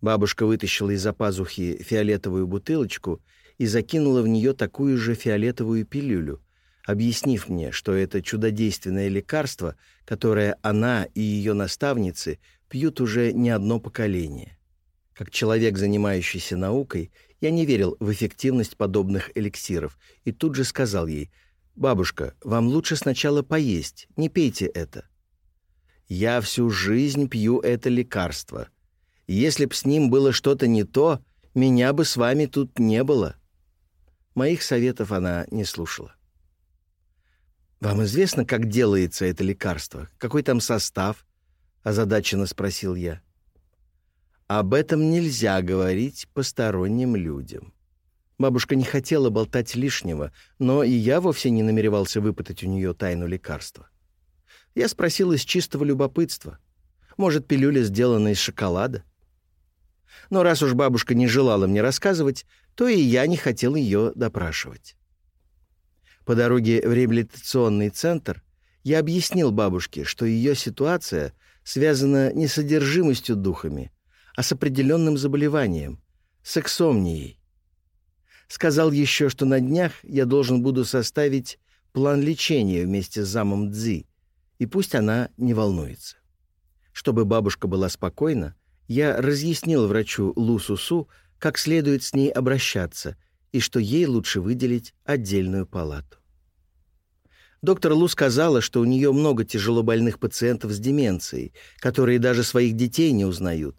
Бабушка вытащила из-за пазухи фиолетовую бутылочку и закинула в нее такую же фиолетовую пилюлю, объяснив мне, что это чудодейственное лекарство, которое она и ее наставницы пьют уже не одно поколение. Как человек, занимающийся наукой, я не верил в эффективность подобных эликсиров и тут же сказал ей — «Бабушка, вам лучше сначала поесть, не пейте это». «Я всю жизнь пью это лекарство. Если б с ним было что-то не то, меня бы с вами тут не было». Моих советов она не слушала. «Вам известно, как делается это лекарство? Какой там состав?» — озадаченно спросил я. «Об этом нельзя говорить посторонним людям». Бабушка не хотела болтать лишнего, но и я вовсе не намеревался выпытать у нее тайну лекарства. Я спросил из чистого любопытства. Может, пилюля сделана из шоколада? Но раз уж бабушка не желала мне рассказывать, то и я не хотел ее допрашивать. По дороге в реабилитационный центр Я объяснил бабушке, что ее ситуация связана не с содержимостью духами, а с определенным заболеванием — сексомнией. Сказал еще, что на днях я должен буду составить план лечения вместе с замом Цзи, и пусть она не волнуется. Чтобы бабушка была спокойна, я разъяснил врачу Лу Сусу, как следует с ней обращаться, и что ей лучше выделить отдельную палату. Доктор Лу сказала, что у нее много тяжелобольных пациентов с деменцией, которые даже своих детей не узнают.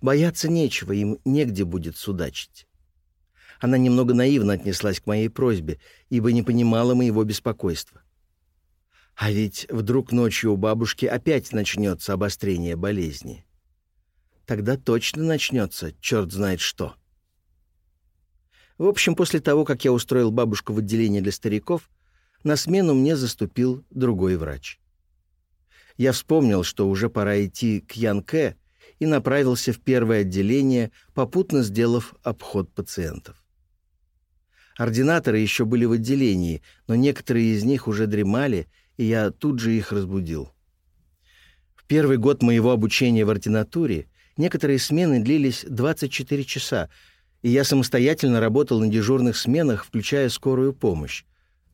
Бояться нечего, им негде будет судачить. Она немного наивно отнеслась к моей просьбе, ибо не понимала моего беспокойства. А ведь вдруг ночью у бабушки опять начнется обострение болезни. Тогда точно начнется черт знает что. В общем, после того, как я устроил бабушку в отделение для стариков, на смену мне заступил другой врач. Я вспомнил, что уже пора идти к Янке, и направился в первое отделение, попутно сделав обход пациентов. Ординаторы еще были в отделении, но некоторые из них уже дремали, и я тут же их разбудил. В первый год моего обучения в ординатуре некоторые смены длились 24 часа, и я самостоятельно работал на дежурных сменах, включая скорую помощь.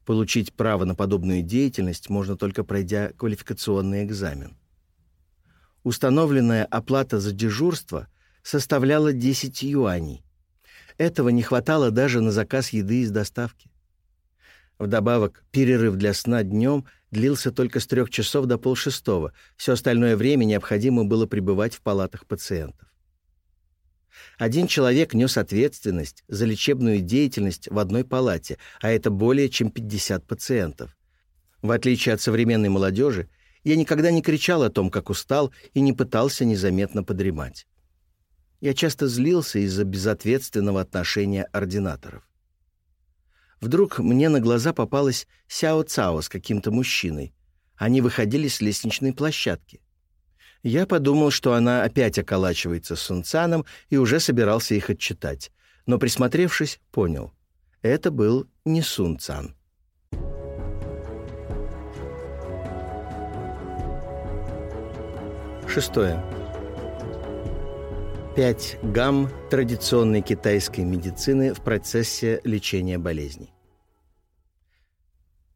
Получить право на подобную деятельность можно только пройдя квалификационный экзамен. Установленная оплата за дежурство составляла 10 юаней. Этого не хватало даже на заказ еды из доставки. Вдобавок, перерыв для сна днем длился только с трех часов до полшестого. Все остальное время необходимо было пребывать в палатах пациентов. Один человек нес ответственность за лечебную деятельность в одной палате, а это более чем 50 пациентов. В отличие от современной молодежи, я никогда не кричал о том, как устал, и не пытался незаметно подремать. Я часто злился из-за безответственного отношения ординаторов. Вдруг мне на глаза попалась Сяо Цао с каким-то мужчиной. Они выходили с лестничной площадки. Я подумал, что она опять околачивается с Сунцаном и уже собирался их отчитать. Но, присмотревшись, понял. Это был не Сунцан. Шестое. Пять гамм традиционной китайской медицины в процессе лечения болезней.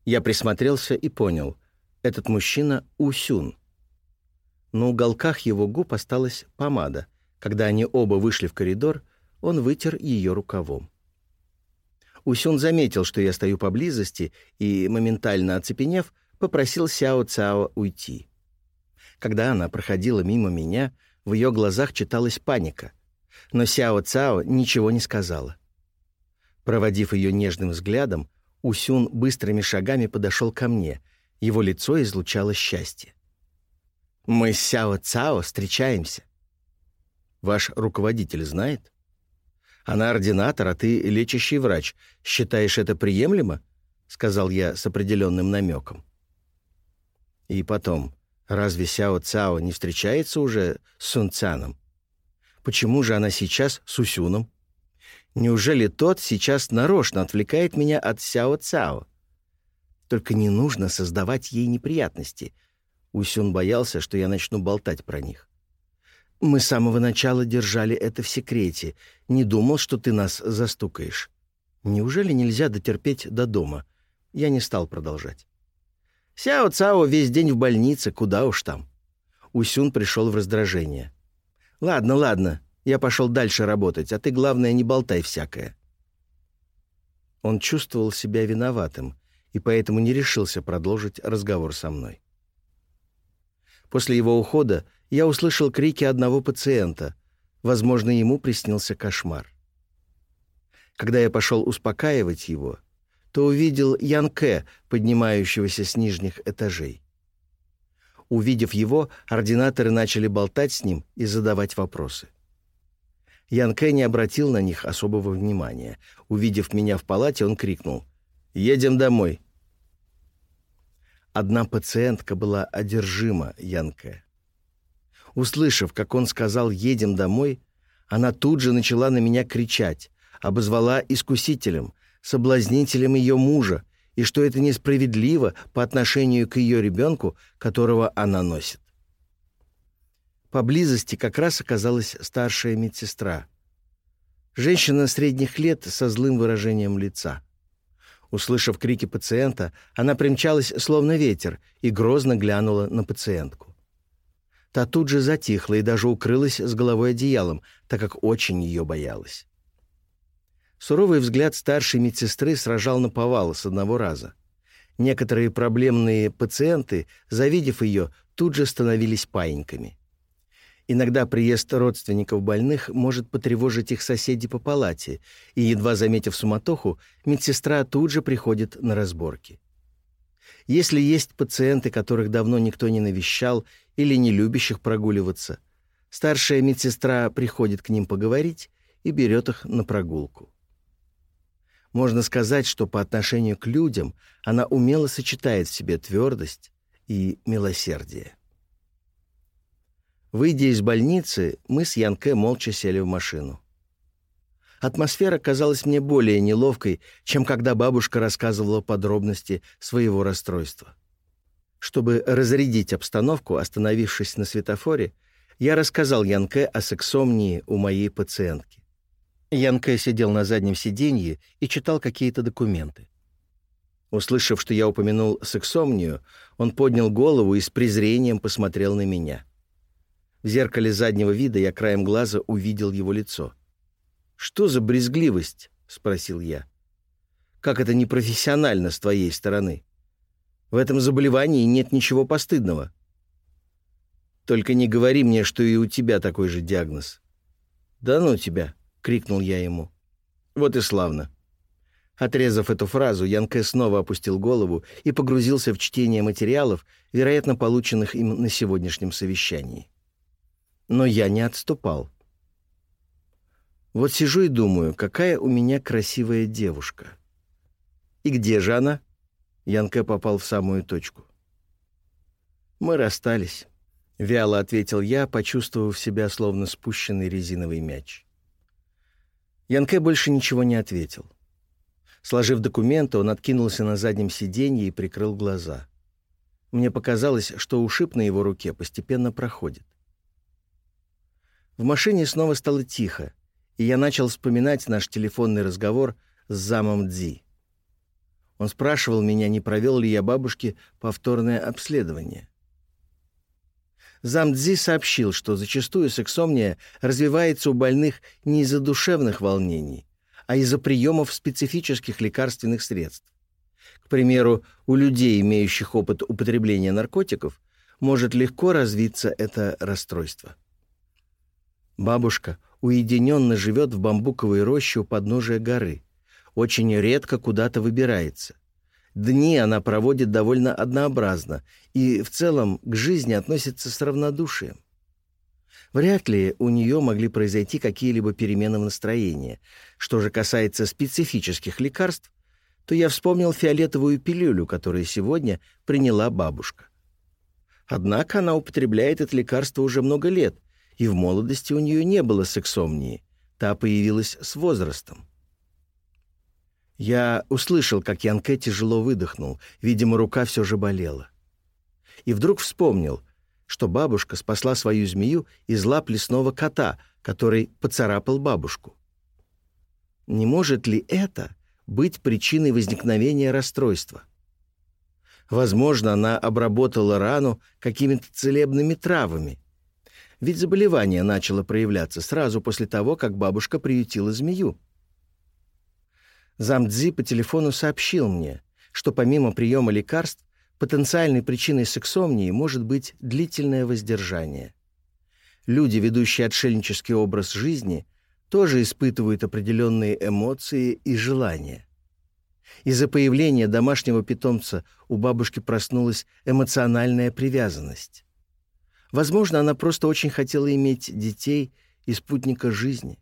Я присмотрелся и понял. Этот мужчина — Усюн — на уголках его губ осталась помада. Когда они оба вышли в коридор, он вытер ее рукавом. Усюн заметил, что я стою поблизости, и, моментально оцепенев, попросил Сяо Цао уйти. Когда она проходила мимо меня, в ее глазах читалась паника. Но Сяо Цао ничего не сказала. Проводив ее нежным взглядом, Усюн быстрыми шагами подошел ко мне. Его лицо излучало счастье. Мы с Сяо Цао встречаемся. Ваш руководитель знает? Она ординатор, а ты лечащий врач. Считаешь это приемлемо? Сказал я с определенным намеком. И потом, разве Сяо Цао не встречается уже с Сун Цаном? Почему же она сейчас с Усюном? Неужели тот сейчас нарочно отвлекает меня от Сяо Цао? Только не нужно создавать ей неприятности — Усюн боялся, что я начну болтать про них. «Мы с самого начала держали это в секрете. Не думал, что ты нас застукаешь. Неужели нельзя дотерпеть до дома?» Я не стал продолжать. «Сяо Цао весь день в больнице, куда уж там». Усюн пришел в раздражение. «Ладно, ладно, я пошел дальше работать, а ты, главное, не болтай всякое». Он чувствовал себя виноватым и поэтому не решился продолжить разговор со мной. После его ухода я услышал крики одного пациента. Возможно, ему приснился кошмар. Когда я пошел успокаивать его, то увидел Янке, поднимающегося с нижних этажей. Увидев его, ординаторы начали болтать с ним и задавать вопросы. Янке не обратил на них особого внимания. Увидев меня в палате, он крикнул «Едем домой!» Одна пациентка была одержима Янке. Услышав, как он сказал «едем домой», она тут же начала на меня кричать, обозвала искусителем, соблазнителем ее мужа и что это несправедливо по отношению к ее ребенку, которого она носит. Поблизости как раз оказалась старшая медсестра. Женщина средних лет со злым выражением лица. Услышав крики пациента, она примчалась словно ветер и грозно глянула на пациентку. Та тут же затихла и даже укрылась с головой одеялом, так как очень ее боялась. Суровый взгляд старшей медсестры сражал на повал с одного раза. Некоторые проблемные пациенты, завидев ее, тут же становились паиньками. Иногда приезд родственников больных может потревожить их соседей по палате, и, едва заметив суматоху, медсестра тут же приходит на разборки. Если есть пациенты, которых давно никто не навещал или не любящих прогуливаться, старшая медсестра приходит к ним поговорить и берет их на прогулку. Можно сказать, что по отношению к людям она умело сочетает в себе твердость и милосердие. Выйдя из больницы, мы с Янке молча сели в машину. Атмосфера казалась мне более неловкой, чем когда бабушка рассказывала подробности своего расстройства. Чтобы разрядить обстановку, остановившись на светофоре, я рассказал Янке о сексомнии у моей пациентки. Янке сидел на заднем сиденье и читал какие-то документы. Услышав, что я упомянул сексомнию, он поднял голову и с презрением посмотрел на меня — в зеркале заднего вида я краем глаза увидел его лицо. «Что за брезгливость?» — спросил я. «Как это непрофессионально с твоей стороны? В этом заболевании нет ничего постыдного». «Только не говори мне, что и у тебя такой же диагноз». «Да ну тебя!» — крикнул я ему. «Вот и славно». Отрезав эту фразу, Янке снова опустил голову и погрузился в чтение материалов, вероятно, полученных им на сегодняшнем совещании но я не отступал. Вот сижу и думаю, какая у меня красивая девушка. И где же она? Янке попал в самую точку. Мы расстались. Вяло ответил я, почувствовав себя словно спущенный резиновый мяч. Янке больше ничего не ответил. Сложив документы, он откинулся на заднем сиденье и прикрыл глаза. Мне показалось, что ушиб на его руке постепенно проходит. В машине снова стало тихо, и я начал вспоминать наш телефонный разговор с замом Дзи. Он спрашивал меня, не провел ли я бабушке повторное обследование. Зам Дзи сообщил, что зачастую сексомния развивается у больных не из-за душевных волнений, а из-за приемов специфических лекарственных средств. К примеру, у людей, имеющих опыт употребления наркотиков, может легко развиться это расстройство. Бабушка уединенно живет в бамбуковой роще у подножия горы. Очень редко куда-то выбирается. Дни она проводит довольно однообразно и в целом к жизни относится с равнодушием. Вряд ли у нее могли произойти какие-либо перемены в настроении. Что же касается специфических лекарств, то я вспомнил фиолетовую пилюлю, которую сегодня приняла бабушка. Однако она употребляет это лекарство уже много лет — и в молодости у нее не было сексомнии. Та появилась с возрастом. Я услышал, как Янке тяжело выдохнул. Видимо, рука все же болела. И вдруг вспомнил, что бабушка спасла свою змею из лап лесного кота, который поцарапал бабушку. Не может ли это быть причиной возникновения расстройства? Возможно, она обработала рану какими-то целебными травами, ведь заболевание начало проявляться сразу после того, как бабушка приютила змею. Замдзи по телефону сообщил мне, что помимо приема лекарств, потенциальной причиной сексомнии может быть длительное воздержание. Люди, ведущие отшельнический образ жизни, тоже испытывают определенные эмоции и желания. Из-за появления домашнего питомца у бабушки проснулась эмоциональная привязанность. Возможно, она просто очень хотела иметь детей и спутника жизни.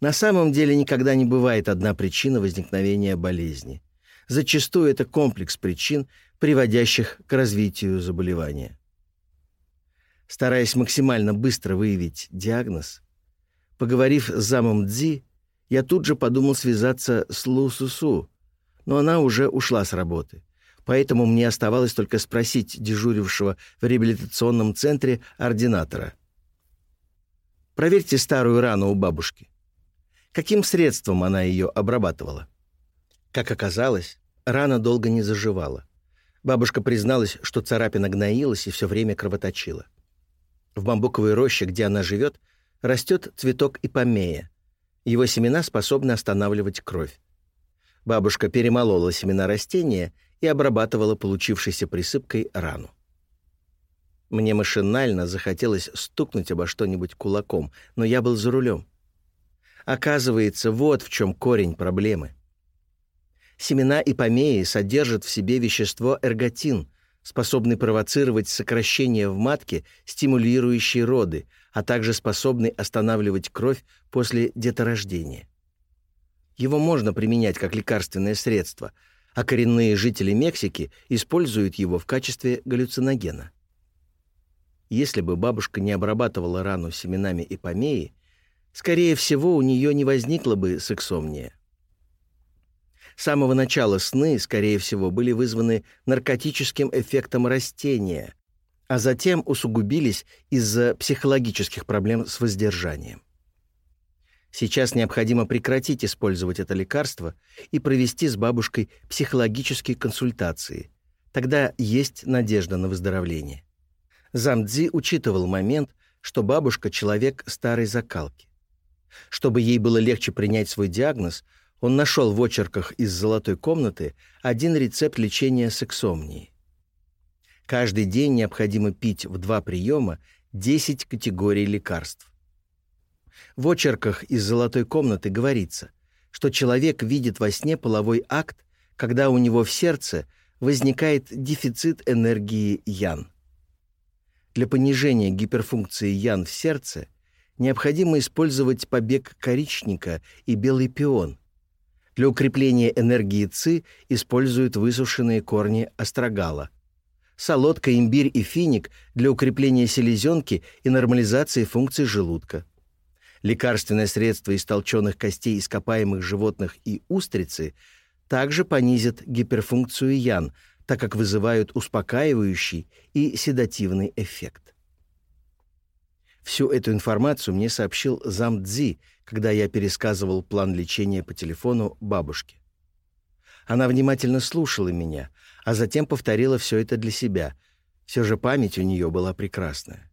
На самом деле никогда не бывает одна причина возникновения болезни. Зачастую это комплекс причин, приводящих к развитию заболевания. Стараясь максимально быстро выявить диагноз, поговорив с замом Дзи, я тут же подумал связаться с Лу Сусу, но она уже ушла с работы. Поэтому мне оставалось только спросить дежурившего в реабилитационном центре ординатора. «Проверьте старую рану у бабушки. Каким средством она ее обрабатывала?» Как оказалось, рана долго не заживала. Бабушка призналась, что царапина гноилась и все время кровоточила. В бамбуковой роще, где она живет, растет цветок ипомея. Его семена способны останавливать кровь. Бабушка перемолола семена растения и обрабатывала получившейся присыпкой рану. Мне машинально захотелось стукнуть обо что-нибудь кулаком, но я был за рулем. Оказывается, вот в чем корень проблемы. Семена ипомеи содержат в себе вещество эрготин, способный провоцировать сокращение в матке, стимулирующие роды, а также способный останавливать кровь после деторождения. Его можно применять как лекарственное средство, а коренные жители Мексики используют его в качестве галлюциногена. Если бы бабушка не обрабатывала рану семенами ипомеи, скорее всего, у нее не возникла бы сексомния. С самого начала сны, скорее всего, были вызваны наркотическим эффектом растения, а затем усугубились из-за психологических проблем с воздержанием. Сейчас необходимо прекратить использовать это лекарство и провести с бабушкой психологические консультации. Тогда есть надежда на выздоровление. Замдзи учитывал момент, что бабушка — человек старой закалки. Чтобы ей было легче принять свой диагноз, он нашел в очерках из «Золотой комнаты» один рецепт лечения сексомнии. Каждый день необходимо пить в два приема 10 категорий лекарств. В очерках из «Золотой комнаты» говорится, что человек видит во сне половой акт, когда у него в сердце возникает дефицит энергии ян. Для понижения гиперфункции ян в сердце необходимо использовать побег коричника и белый пион, для укрепления энергии ЦИ используют высушенные корни астрагала. Солодка, имбирь и финик для укрепления селезенки и нормализации функций желудка. Лекарственное средство из толченых костей ископаемых животных и устрицы также понизят гиперфункцию ян, так как вызывают успокаивающий и седативный эффект. Всю эту информацию мне сообщил зам Цзи, когда я пересказывал план лечения по телефону бабушке. Она внимательно слушала меня, а затем повторила все это для себя. Все же память у нее была прекрасная.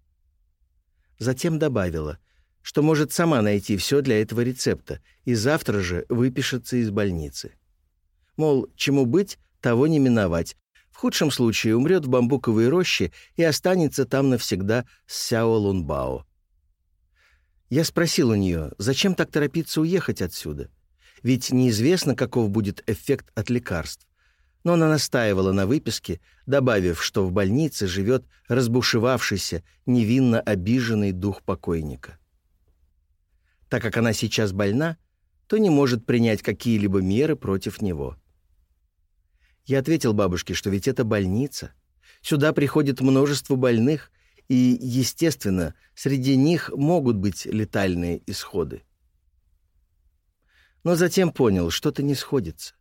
Затем добавила, что может сама найти все для этого рецепта и завтра же выпишется из больницы. Мол, чему быть, того не миновать. В худшем случае умрет в бамбуковой роще и останется там навсегда с Сяо Лунбао. Я спросил у нее, зачем так торопиться уехать отсюда? Ведь неизвестно, каков будет эффект от лекарств. Но она настаивала на выписке, добавив, что в больнице живет разбушевавшийся, невинно обиженный дух покойника. Так как она сейчас больна, то не может принять какие-либо меры против него. Я ответил бабушке, что ведь это больница. Сюда приходит множество больных, и, естественно, среди них могут быть летальные исходы. Но затем понял, что-то не сходится.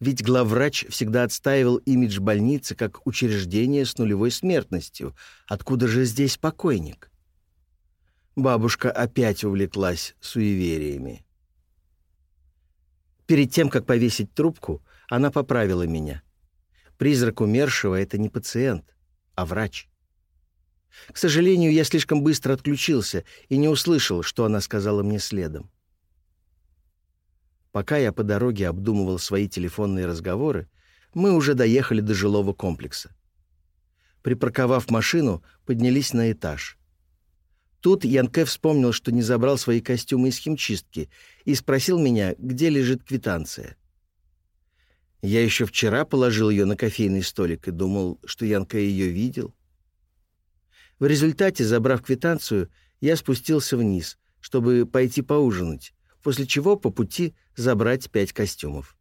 Ведь главврач всегда отстаивал имидж больницы как учреждение с нулевой смертностью. Откуда же здесь покойник? Бабушка опять увлеклась суевериями. Перед тем, как повесить трубку, она поправила меня. Призрак умершего — это не пациент, а врач. К сожалению, я слишком быстро отключился и не услышал, что она сказала мне следом. Пока я по дороге обдумывал свои телефонные разговоры, мы уже доехали до жилого комплекса. Припарковав машину, поднялись на этаж. Тут Янке вспомнил, что не забрал свои костюмы из химчистки, и спросил меня, где лежит квитанция. Я еще вчера положил ее на кофейный столик и думал, что Янке ее видел. В результате, забрав квитанцию, я спустился вниз, чтобы пойти поужинать, после чего по пути забрать пять костюмов.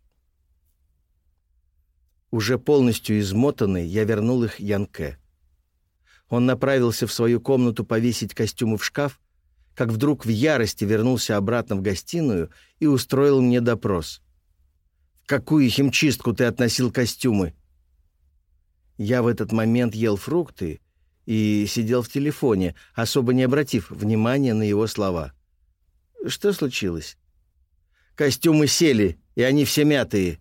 Уже полностью измотанный, я вернул их Янке. Он направился в свою комнату повесить костюмы в шкаф, как вдруг в ярости вернулся обратно в гостиную и устроил мне допрос. В какую химчистку ты относил костюмы?» Я в этот момент ел фрукты и сидел в телефоне, особо не обратив внимания на его слова. «Что случилось?» «Костюмы сели, и они все мятые.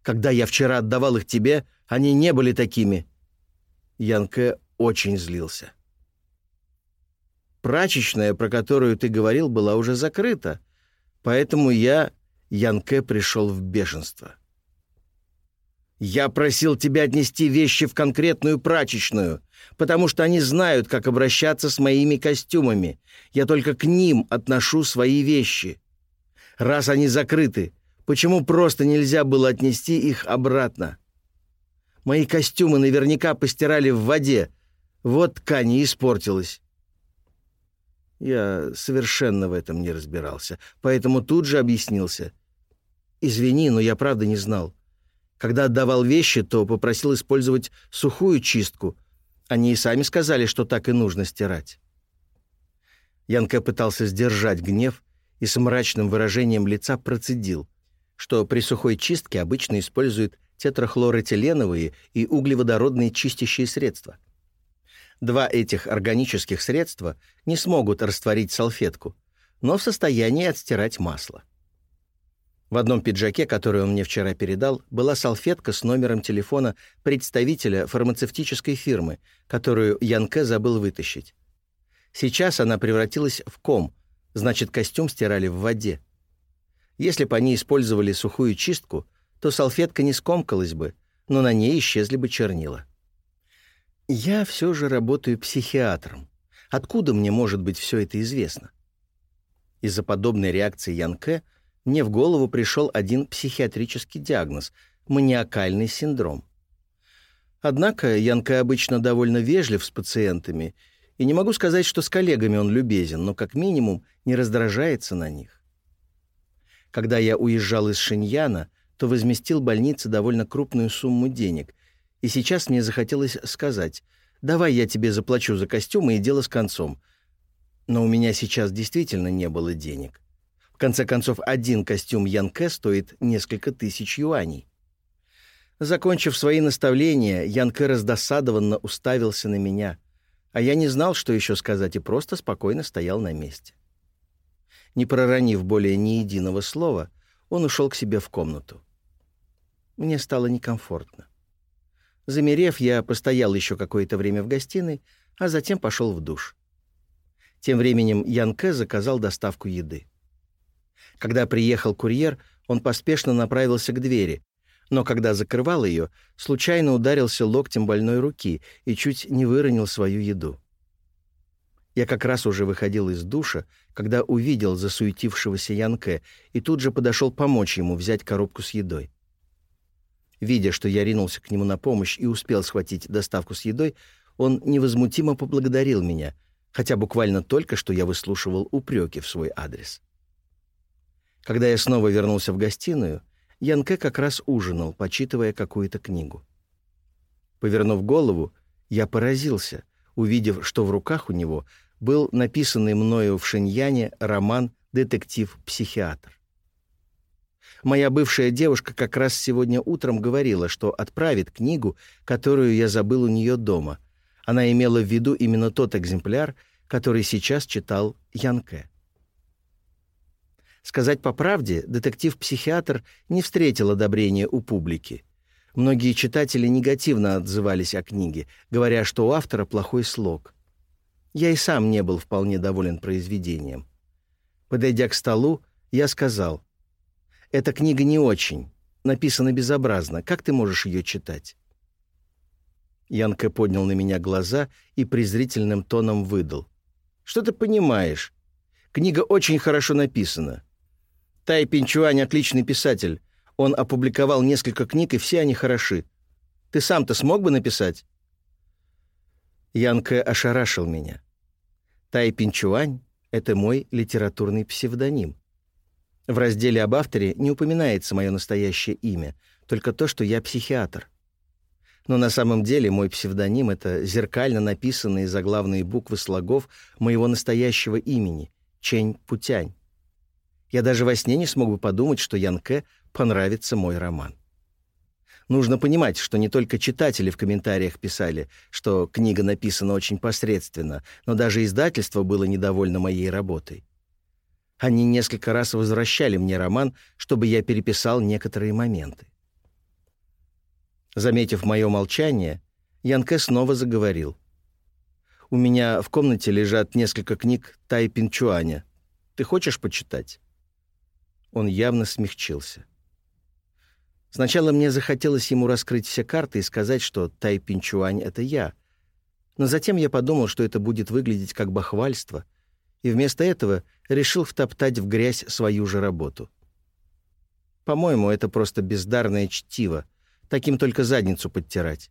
Когда я вчера отдавал их тебе, они не были такими». Янке очень злился. Прачечная, про которую ты говорил, была уже закрыта, поэтому я, Янке, пришел в бешенство. Я просил тебя отнести вещи в конкретную прачечную, потому что они знают, как обращаться с моими костюмами. Я только к ним отношу свои вещи. Раз они закрыты, почему просто нельзя было отнести их обратно? Мои костюмы наверняка постирали в воде. Вот ткань и испортилась. Я совершенно в этом не разбирался, поэтому тут же объяснился. «Извини, но я правда не знал. Когда отдавал вещи, то попросил использовать сухую чистку. Они и сами сказали, что так и нужно стирать. Янка пытался сдержать гнев и с мрачным выражением лица процедил, что при сухой чистке обычно используют тетрахлороэтиленовые и углеводородные чистящие средства. Два этих органических средства не смогут растворить салфетку, но в состоянии отстирать масло. В одном пиджаке, который он мне вчера передал, была салфетка с номером телефона представителя фармацевтической фирмы, которую Янке забыл вытащить. Сейчас она превратилась в ком, значит, костюм стирали в воде. Если бы они использовали сухую чистку, то салфетка не скомкалась бы, но на ней исчезли бы чернила. Я все же работаю психиатром. Откуда мне может быть все это известно? Из-за подобной реакции Янке – мне в голову пришел один психиатрический диагноз – маниакальный синдром. Однако Янка обычно довольно вежлив с пациентами, и не могу сказать, что с коллегами он любезен, но как минимум не раздражается на них. Когда я уезжал из Шиньяна, то возместил больнице довольно крупную сумму денег, и сейчас мне захотелось сказать «давай я тебе заплачу за костюмы и дело с концом». Но у меня сейчас действительно не было денег. В конце концов, один костюм Янке стоит несколько тысяч юаней. Закончив свои наставления, Янке раздосадованно уставился на меня, а я не знал, что еще сказать, и просто спокойно стоял на месте. Не проронив более ни единого слова, он ушел к себе в комнату. Мне стало некомфортно. Замерев, я постоял еще какое-то время в гостиной, а затем пошел в душ. Тем временем Янке заказал доставку еды. Когда приехал курьер, он поспешно направился к двери, но когда закрывал ее, случайно ударился локтем больной руки и чуть не выронил свою еду. Я как раз уже выходил из душа, когда увидел засуетившегося Янке и тут же подошел помочь ему взять коробку с едой. Видя, что я ринулся к нему на помощь и успел схватить доставку с едой, он невозмутимо поблагодарил меня, хотя буквально только что я выслушивал упреки в свой адрес. Когда я снова вернулся в гостиную, Янке как раз ужинал, почитывая какую-то книгу. Повернув голову, я поразился, увидев, что в руках у него был написанный мною в Шиньяне роман «Детектив-психиатр». Моя бывшая девушка как раз сегодня утром говорила, что отправит книгу, которую я забыл у нее дома. Она имела в виду именно тот экземпляр, который сейчас читал Янке. Сказать по правде, детектив-психиатр не встретил одобрения у публики. Многие читатели негативно отзывались о книге, говоря, что у автора плохой слог. Я и сам не был вполне доволен произведением. Подойдя к столу, я сказал, «Эта книга не очень, написана безобразно. Как ты можешь ее читать?» Янка поднял на меня глаза и презрительным тоном выдал. «Что ты понимаешь? Книга очень хорошо написана. Тай Пинчуань — отличный писатель. Он опубликовал несколько книг, и все они хороши. Ты сам-то смог бы написать?» Янка ошарашил меня. Тай Пинчуань — это мой литературный псевдоним. В разделе об авторе не упоминается мое настоящее имя, только то, что я психиатр. Но на самом деле мой псевдоним — это зеркально написанные заглавные буквы слогов моего настоящего имени — Чень Путянь. Я даже во сне не смог бы подумать, что Янке понравится мой роман. Нужно понимать, что не только читатели в комментариях писали, что книга написана очень посредственно, но даже издательство было недовольно моей работой. Они несколько раз возвращали мне роман, чтобы я переписал некоторые моменты. Заметив мое молчание, Янке снова заговорил. «У меня в комнате лежат несколько книг Тай Пинчуаня. Ты хочешь почитать?» Он явно смягчился. Сначала мне захотелось ему раскрыть все карты и сказать, что Тай Пинчуань — это я. Но затем я подумал, что это будет выглядеть как бахвальство, и вместо этого решил втоптать в грязь свою же работу. По-моему, это просто бездарное чтиво, таким только задницу подтирать.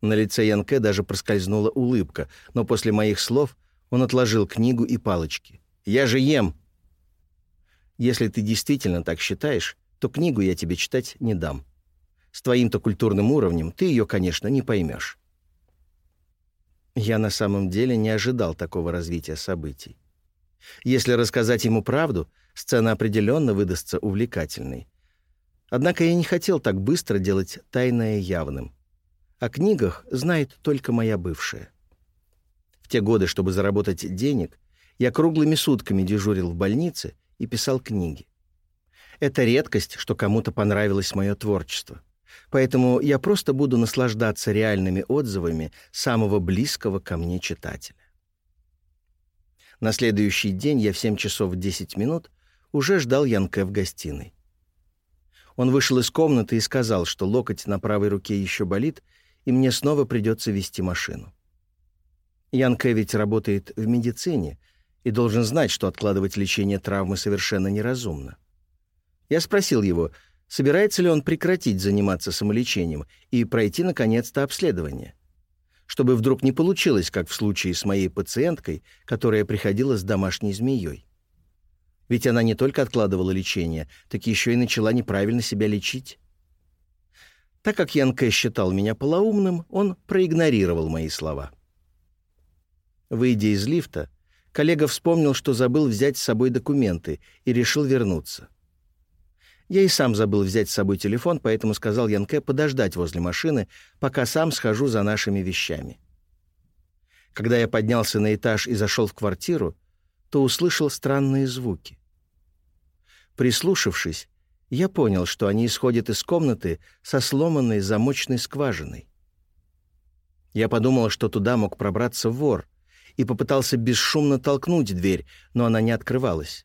На лице Янке даже проскользнула улыбка, но после моих слов он отложил книгу и палочки. «Я же ем!» «Если ты действительно так считаешь, то книгу я тебе читать не дам. С твоим-то культурным уровнем ты ее, конечно, не поймешь». Я на самом деле не ожидал такого развития событий. Если рассказать ему правду, сцена определенно выдастся увлекательной. Однако я не хотел так быстро делать тайное явным. О книгах знает только моя бывшая. В те годы, чтобы заработать денег, я круглыми сутками дежурил в больнице и писал книги. Это редкость, что кому-то понравилось мое творчество. Поэтому я просто буду наслаждаться реальными отзывами самого близкого ко мне читателя. На следующий день я в 7 часов 10 минут уже ждал Янке в гостиной. Он вышел из комнаты и сказал, что локоть на правой руке еще болит, и мне снова придется вести машину. Янке ведь работает в медицине и должен знать, что откладывать лечение травмы совершенно неразумно. Я спросил его, собирается ли он прекратить заниматься самолечением и пройти, наконец-то, обследование. Чтобы вдруг не получилось, как в случае с моей пациенткой, которая приходила с домашней змеей. Ведь она не только откладывала лечение, так еще и начала неправильно себя лечить. Так как Ян Кэ считал меня полоумным, он проигнорировал мои слова. Выйдя из лифта, коллега вспомнил, что забыл взять с собой документы и решил вернуться. Я и сам забыл взять с собой телефон, поэтому сказал Янке подождать возле машины, пока сам схожу за нашими вещами. Когда я поднялся на этаж и зашел в квартиру, то услышал странные звуки. Прислушавшись, я понял, что они исходят из комнаты со сломанной замочной скважиной. Я подумал, что туда мог пробраться вор, и попытался бесшумно толкнуть дверь, но она не открывалась.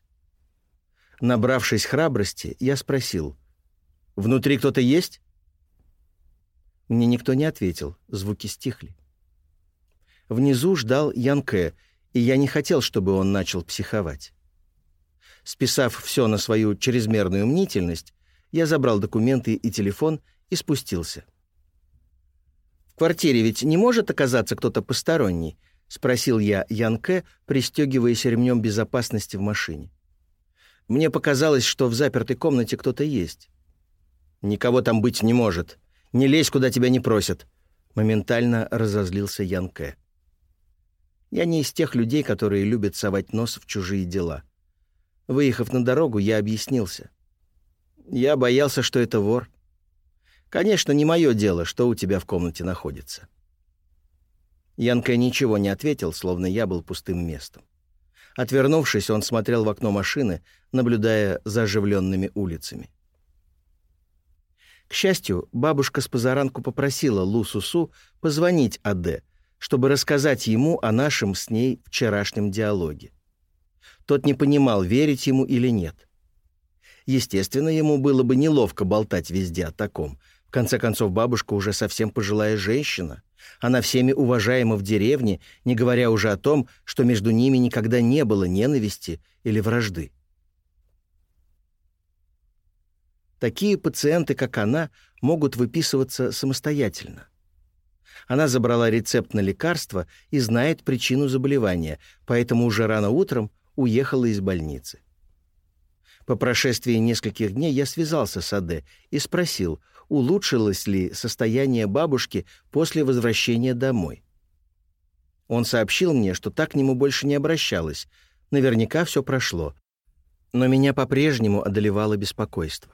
Набравшись храбрости, я спросил, «Внутри кто-то есть?» Мне никто не ответил, звуки стихли. Внизу ждал Янке, и я не хотел, чтобы он начал психовать. Списав все на свою чрезмерную мнительность, я забрал документы и телефон и спустился. «В квартире ведь не может оказаться кто-то посторонний?» — спросил я Янке, пристегиваясь ремнем безопасности в машине. Мне показалось, что в запертой комнате кто-то есть. «Никого там быть не может. Не лезь, куда тебя не просят», — моментально разозлился Ян Кэ. Я не из тех людей, которые любят совать нос в чужие дела. Выехав на дорогу, я объяснился. Я боялся, что это вор. Конечно, не мое дело, что у тебя в комнате находится. Янка ничего не ответил, словно я был пустым местом. Отвернувшись, он смотрел в окно машины, наблюдая за оживленными улицами. К счастью, бабушка с позаранку попросила Лу Сусу позвонить Аде, чтобы рассказать ему о нашем с ней вчерашнем диалоге. Тот не понимал, верить ему или нет. Естественно, ему было бы неловко болтать везде о таком. В конце концов, бабушка уже совсем пожилая женщина. Она всеми уважаема в деревне, не говоря уже о том, что между ними никогда не было ненависти или вражды. Такие пациенты, как она, могут выписываться самостоятельно. Она забрала рецепт на лекарство и знает причину заболевания, поэтому уже рано утром уехала из больницы. По прошествии нескольких дней я связался с Аде и спросил, улучшилось ли состояние бабушки после возвращения домой. Он сообщил мне, что так к нему больше не обращалась, наверняка все прошло. Но меня по-прежнему одолевало беспокойство.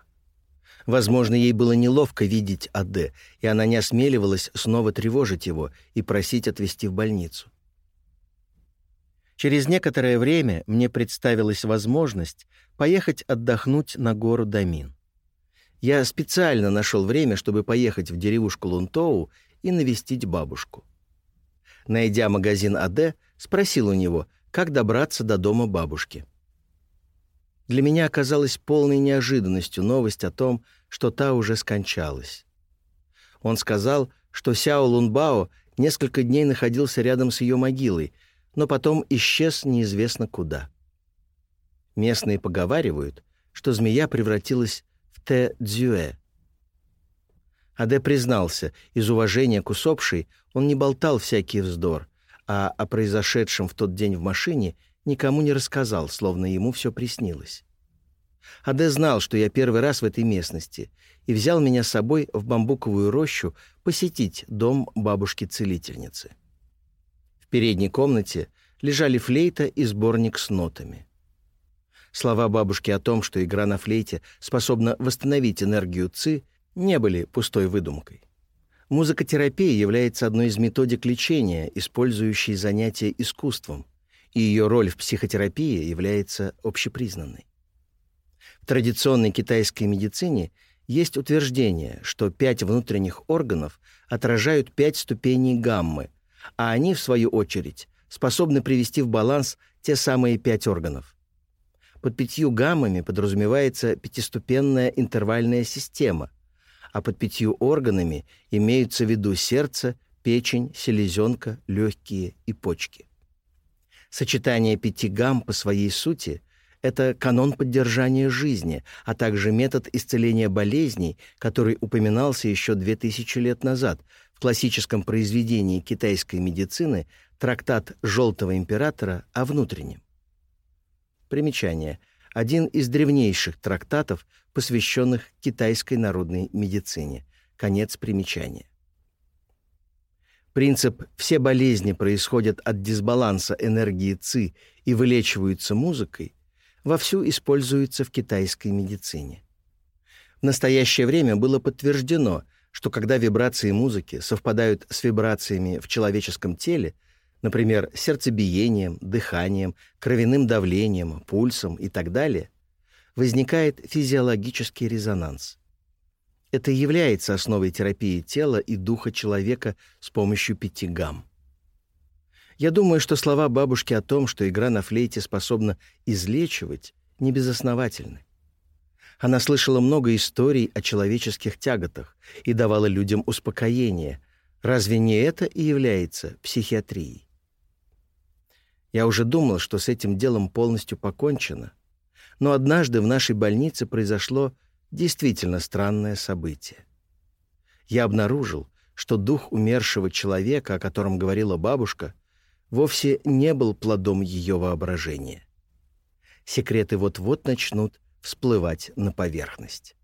Возможно, ей было неловко видеть Аде, и она не осмеливалась снова тревожить его и просить отвезти в больницу. Через некоторое время мне представилась возможность поехать отдохнуть на гору Дамин. Я специально нашел время, чтобы поехать в деревушку Лунтоу и навестить бабушку. Найдя магазин АД, спросил у него, как добраться до дома бабушки. Для меня оказалась полной неожиданностью новость о том, что та уже скончалась. Он сказал, что Сяо Лунбао несколько дней находился рядом с ее могилой, но потом исчез неизвестно куда. Местные поговаривают, что змея превратилась в Тэ-Дзюэ. Аде признался, из уважения к усопшей он не болтал всякий вздор, а о произошедшем в тот день в машине никому не рассказал, словно ему все приснилось. Аде знал, что я первый раз в этой местности, и взял меня с собой в бамбуковую рощу посетить дом бабушки-целительницы. В передней комнате лежали флейта и сборник с нотами. Слова бабушки о том, что игра на флейте способна восстановить энергию ЦИ, не были пустой выдумкой. Музыкотерапия является одной из методик лечения, использующей занятия искусством, и ее роль в психотерапии является общепризнанной. В традиционной китайской медицине есть утверждение, что пять внутренних органов отражают пять ступеней гаммы, а они, в свою очередь, способны привести в баланс те самые пять органов. Под пятью гаммами подразумевается пятиступенная интервальная система, а под пятью органами имеются в виду сердце, печень, селезенка, легкие и почки. Сочетание пяти гамм по своей сути — это канон поддержания жизни, а также метод исцеления болезней, который упоминался еще 2000 лет назад в классическом произведении китайской медицины трактат «Желтого императора» о внутреннем. Примечание. Один из древнейших трактатов, посвященных китайской народной медицине. Конец примечания. Принцип «все болезни происходят от дисбаланса энергии ЦИ и вылечиваются музыкой» вовсю используется в китайской медицине. В настоящее время было подтверждено, что когда вибрации музыки совпадают с вибрациями в человеческом теле, например, сердцебиением, дыханием, кровяным давлением, пульсом и так далее, возникает физиологический резонанс. Это является основой терапии тела и духа человека с помощью пяти гамм. Я думаю, что слова бабушки о том, что игра на флейте способна излечивать, не безосновательны. Она слышала много историй о человеческих тяготах и давала людям успокоение. Разве не это и является психиатрией? Я уже думал, что с этим делом полностью покончено. Но однажды в нашей больнице произошло действительно странное событие. Я обнаружил, что дух умершего человека, о котором говорила бабушка, вовсе не был плодом ее воображения. Секреты вот-вот начнут всплывать на поверхность.